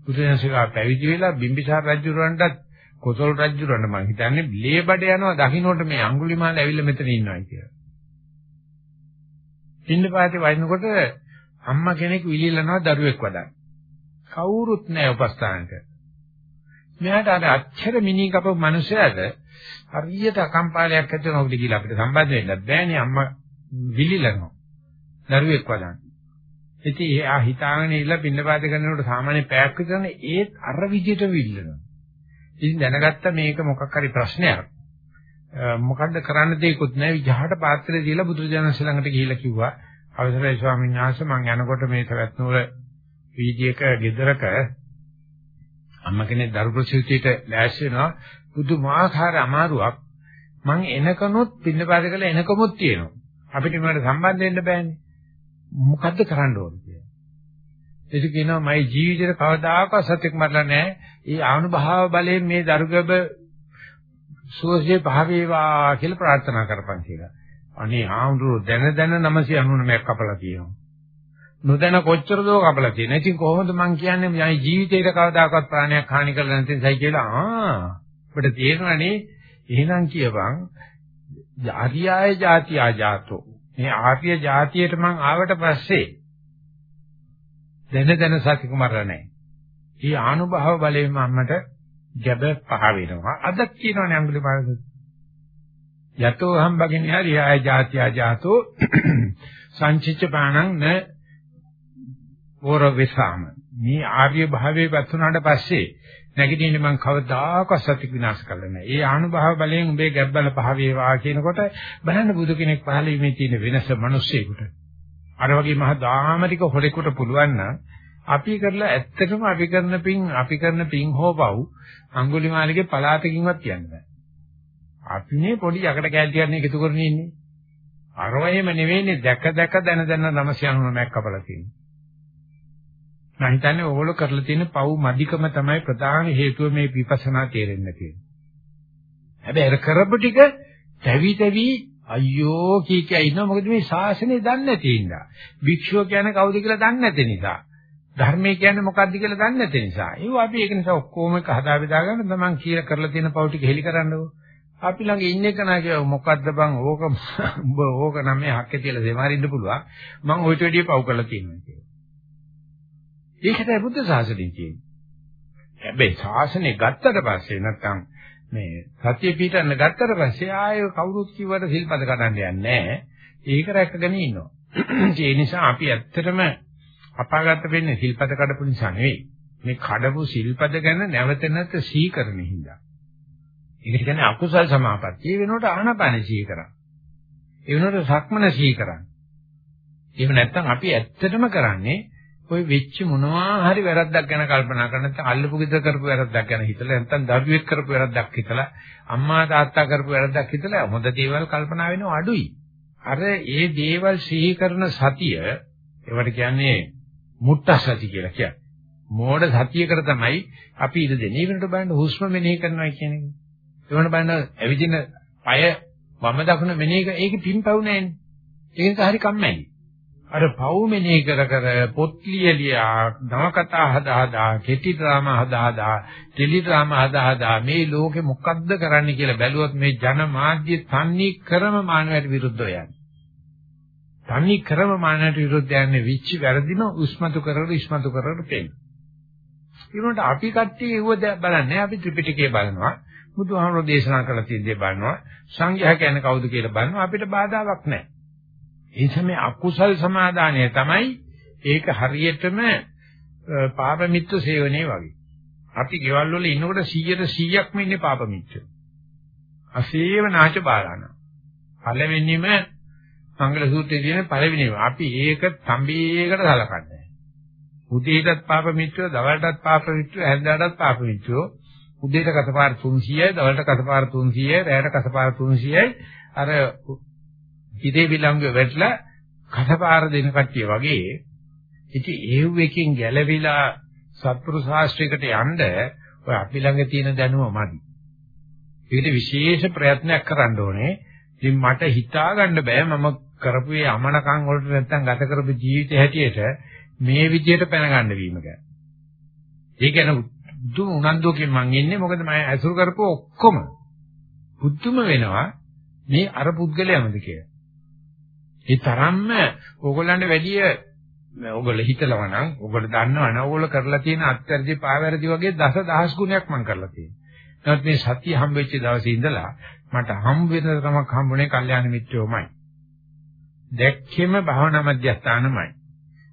බුදුරජාණන්සේලා පැවිදි වෙලා බිම්බිසාර රජුරවන්ටත් කොසල් රජුරවන්ට මම හිතන්නේ ලේ බඩ යනවා දකින්නට මේ අඟුලිමාල ඇවිල්ලා මෙතන ඉන්නවා කියලා. පින්නපාතේ වයින්කොට අම්මා කෙනෙක් විලිලනවා දරුවෙක් වදන්. කවුරුත් නැහැ උපස්ථානට. මෙයාට අර අච්චර මිනි කපපු මිනිසයාට හරියට අකම්පාලයක් ඇති වෙනවද කියලා අපිට සම්බන්ධ වෙන්නත් බෑනේ අම්මා විලිලනවා. දරුවෙක් වදන්. ඉතින් එයා හිතාගෙන ඉල්ල පින්නපාත කරනකොට සාමාන්‍ය පැයක් විතරනේ ඒත් අර විදිහට විල්ලනවා. ඉතින් දැනගත්ත මේක මොකක් හරි ප්‍රශ්නයක්. මොකද්ද කරන්න දෙයක්වත් නැහැ. විජහට පාත්‍රය දීලා බුදුරජාණන් ශ්‍රී ගිහිල්ලා කිව්වා අවසරයි ස්වාමීන් වහන්සේ මම යනකොට මේ සවැත්නුවර වීදියේක ගෙදරක අම්ම කෙනෙක් දරු ප්‍රසූතියට ලෑස්ති වෙනවා පුදුමාකාර අමාරුවක් මං එනකනොත් පින්නපාත කළා එනකමුත් තියෙනවා අපිට මේකට සම්බන්ධ වෙන්න බෑනේ මොකද්ද කරන්න ඕනේ කියලා. ඒක කියනවා මගේ ජීවිතේ කවදාකවත් සත්‍යක් මරලා නැහැ. ඒ ආනුභාව බලයෙන් මේ දරුගබ සුවසේ පහ වේවා කියලා ප්‍රාර්ථනා කරපන් කියලා. අනේ ආඳුර දැන දැන 999ක් කපලා තියෙනවා. නොදැන කොච්චර දෝ කපලා තියෙනවා. ඉතින් කොහොමද මං කියන්නේ මගේ ජීවිතේට කවදාකවත් ප්‍රාණයක් හානි කරලා නැති නිසායි කියලා. ආ අපිට තේරෙනනේ එහෙනම් කියපන් ආර්යය જાතියා ජාතෝ මේ ආර්ය જાතියට මං ආවට පස්සේ දැන දැන සතික මරණයි. මේ ආනුභාව බලයෙන් මම්මට ගැබ පහ වෙනවා. අදත් කියනවනේ අඟුලි පාරද. යතෝ හම් බගිනී හරි ආය જાතියා ජාතෝ සංචිච්ච පාණං න වර විසාම. මේ ආර්ය භාවයේ පැතුනාට පස්සේ නැගිටින්නේ මං කවදාකවත් සත්‍ය විනාශ කරලා නැහැ. ඒ ආනුභාව බලයෙන් උඹේ ගැබ්බල පහ වේවා කියනකොට බලන්න බුදු කෙනෙක් පහළ වීමේ තියෙන වෙනස මිනිස්සෙකුට. අර වගේ මහ දාමරික හොරෙකුට පුළුවන් නම් අපි කරලා ඇත්තටම අපි කරන පින් අපි කරන පින් හොපව් අඟුලිමාලගේ පලාතකින්වත් කියන්න බෑ. අපිනේ පොඩි යකඩ කෑල් තියන්නේ එකතු කරගෙන ඉන්නේ. අර වගේම නෙවෙයිනේ දැක දැක දන දන 999ක් කපලා තියෙන්නේ. මම හිතන්නේ ඕගොල්ලෝ කරලා තියෙන පව් මදිකම තමයි ප්‍රධාන හේතුව මේ විපස්සනා තේරෙන්න කියන්නේ. හැබැයි අර කරපු ටික තැවි තැවි අයියෝ කී කිය ඉන්න මොකද මේ ශාසනය දන්නේ නැති නිසා. භික්ෂුව කියන්නේ කවුද කියලා දන්නේ නැති නිසා. ධර්මය කියන්නේ මොකක්ද කියලා දන්නේ නැති නිසා. ඒව අපි ඒක නිසා ඔක්කොම එක හදා බෙදා ගන්න තමන් කියලා කරලා තියෙන පව් ටික හෙලි කරන්නකෝ. අපි ළඟ ඉන්න එක නා කිය මොකද්ද බං ඕක උඹ ඕක නම් මේ හක්කේ තියලා දෙමාරින්න පුළුවන්. මං ඔයිට වැඩිය පව් කරලා තියෙනවා කියලා. ඒකටයි බුද්ධ ශාසනය කියන්නේ. හැබැයි ශාසනය ගත්තට පස්සේ නැත්තම් මේ සත්‍ය පිටන්න ගත්තට පස්සේ ආයෙ කවුරුත් කිව්වට සිල්පද කඩන්න යන්නේ නැහැ. ඒක රැකගෙන ඉන්නවා. ඒ නිසා අපි ඇත්තටම අපාගත වෙන්නේ සිල්පද කඩපු නිසා නෙවෙයි. මේ කඩපු සිල්පද ගැන නැවත නැවත සීකරන හින්දා. ඒකට කියන්නේ අකුසල් සමාපත්තිය වෙනකොට ආහනපාන සීකරන. ඒ වෙනකොට සක්මන සීකරන. එහෙම නැත්නම් අපි ඇත්තටම කරන්නේ ඔය වෙච්ච මොනවා හරි වැරද්දක් ගැන කල්පනා කරන නැත්නම් අල්ලපු ගෙදර කරපු වැරද්දක් ගැන හිතලා නැත්නම් දරුවෙක් කරපු වැරද්දක් හිතලා අම්මා තාත්තා කරපු වැරද්දක් හිතලා හොඳ දේවල් කල්පනා වෙනව අඩුයි. අර ඒ දේවල් සිහි කරන සතිය ඒවට කියන්නේ මුත්ත සති කියලා කියන්නේ. මෝඩ සතියකට තමයි අපි ඉඳ දෙන්නේ. ඒකට බලන්න හුස්ම මෙනෙහි කරනවා කියන්නේ. ඒවන බලන්න ඇවිදින পায় වම දකුණ මෙනෙහි ඒක පින්පව් නැන්නේ. ඒක නිසා හරි කම්මැලි. අර පව් මෙනෙහි කර කර පොත් ලියලියා නවකතා හදා හදා කෙටි ඩ්‍රාමා හදා හදා ටෙලි ඩ්‍රාමා හදා හදා මේ ලෝකෙ මොකද්ද කරන්න කියලා බැලුවොත් මේ ජන මාධ්‍ය තන්නේ ක්‍රම මානවයට විරුද්ධව යන්නේ. තන්නේ ක්‍රම මානවයට විරුද්ධ යන්නේ විචි වැරදිම උස්මතු කරලා ඉස්මතු කරලා තේන්නේ. ඊළඟට අපි කට්ටිය ඒව බලන්නේ අපි ත්‍රිපිටකය බලනවා බුදුහාමුදුරෝ දේශනා කළ තියෙන දේ බලනවා සංඝයා කියන්නේ කවුද කියලා බලනවා අපිට බාධාවක් නැහැ. ඒ තමයි අකුසල් සමාදානය තමයි ඒක හරියටම පාප මිත්‍ර සේවනයේ වගේ. අපි ගෙවල් වල ඉන්නකොට 100ට 100ක්ම ඉන්නේ පාප මිත්‍ර. අසේව නාච බාලාන. පළවෙනිම මංගල සූත්‍රයේ තියෙන පළවෙනිම අපි ඒක තඹේකට සලකන්නේ. උදේටත් පාප මිත්‍රයෝ, දවල්ටත් පාප මිත්‍රයෝ, හැන්දෑවටත් පාප මිත්‍රයෝ. උදේට කසපාර 300යි, දවල්ට කසපාර 300යි, රැයට කසපාර 300යි. අර ඉතේ විලංගු වැටලා කසපාර දෙන කට්ටිය වගේ ඉතින් ඒව් එකකින් ගැලවිලා සත්පුරු ශාස්ත්‍රයකට යන්න ඔය අපි ළඟ තියෙන දැනුම මදි. ඒකට විශේෂ ප්‍රයත්නයක් කරන්න ඕනේ. ඉතින් මට හිතා ගන්න බෑ මම කරපු මේ අමනකම් වලට නැත්තම් ගත කරපු ජීවිතය හැටියට මේ විදියට පැන ගන්න වීම ගැන. ඒ කියන්නේ බුදුම උනන්දුවකින් මං ඉන්නේ මොකද මම ඇසුරු කරපු ඔක්කොම බුද්ධම වෙනවා මේ අර පුද්ගලයාමද කියලා. ඒ තරම්ම ඕගොල්ලන්ට වැඩිය ඕගොල්ලෝ හිතලව නම් ඕගොල්ලෝ දන්නව නම් ඕගොල්ලෝ කරලා තියෙන අත්‍යර්ධි පාවැරදි වගේ දස දහස් ගුණයක් මම කරලා තියෙනවා. නමුත් මේ සතිය හම්බෙච්ච දවසේ ඉඳලා මට හම්බ වෙන තමක් හම්බුනේ කල්යාණ මිත්‍රයෝමයි. දැක්කෙම භවනා මධ්‍යස්ථානමයි.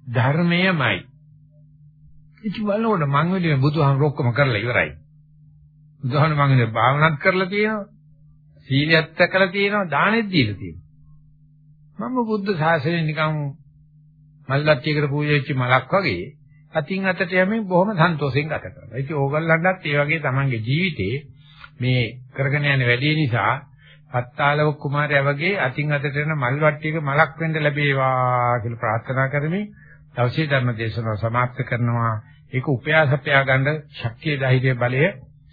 ධර්මයමයි. ඉති බලනකොට මං වෙලේ බුදුහාම ඔක්කොම කරලා ඉවරයි. බුදුහාම මං වෙලේ භාවනාත් කරලා තියෙනවා. සීලයත් කරලා තියෙනවා, දානෙත් දීලා තියෙනවා. මම බුද්ධ ශාසනය නිකන් මල්ලත්තියකට පූජා වෙච්ච මලක් වගේ අතින් අතට යමින් බොහොම සන්තෝෂෙන් ගත කරනවා. ඒක ඕගොල්ලන්ටත් ඒ වගේ තමන්ගේ ජීවිතේ මේ කරගෙන යන වැඩේ නිසා පත්තාලව කුමාරයා වගේ අතින් අතට යන මල් වට්ටියක මලක් වෙන්න ලැබේවා කියලා ප්‍රාර්ථනා කරමින් දවසේ ධර්ම දේශනාව සමාප්ත කරනවා. ඒක උපයාසපයා ගන්න ශක්තිය ධෛර්ය බලය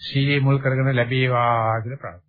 සීලේ මුල් කරගෙන ලැබේවා කියලා ප්‍රාර්ථනා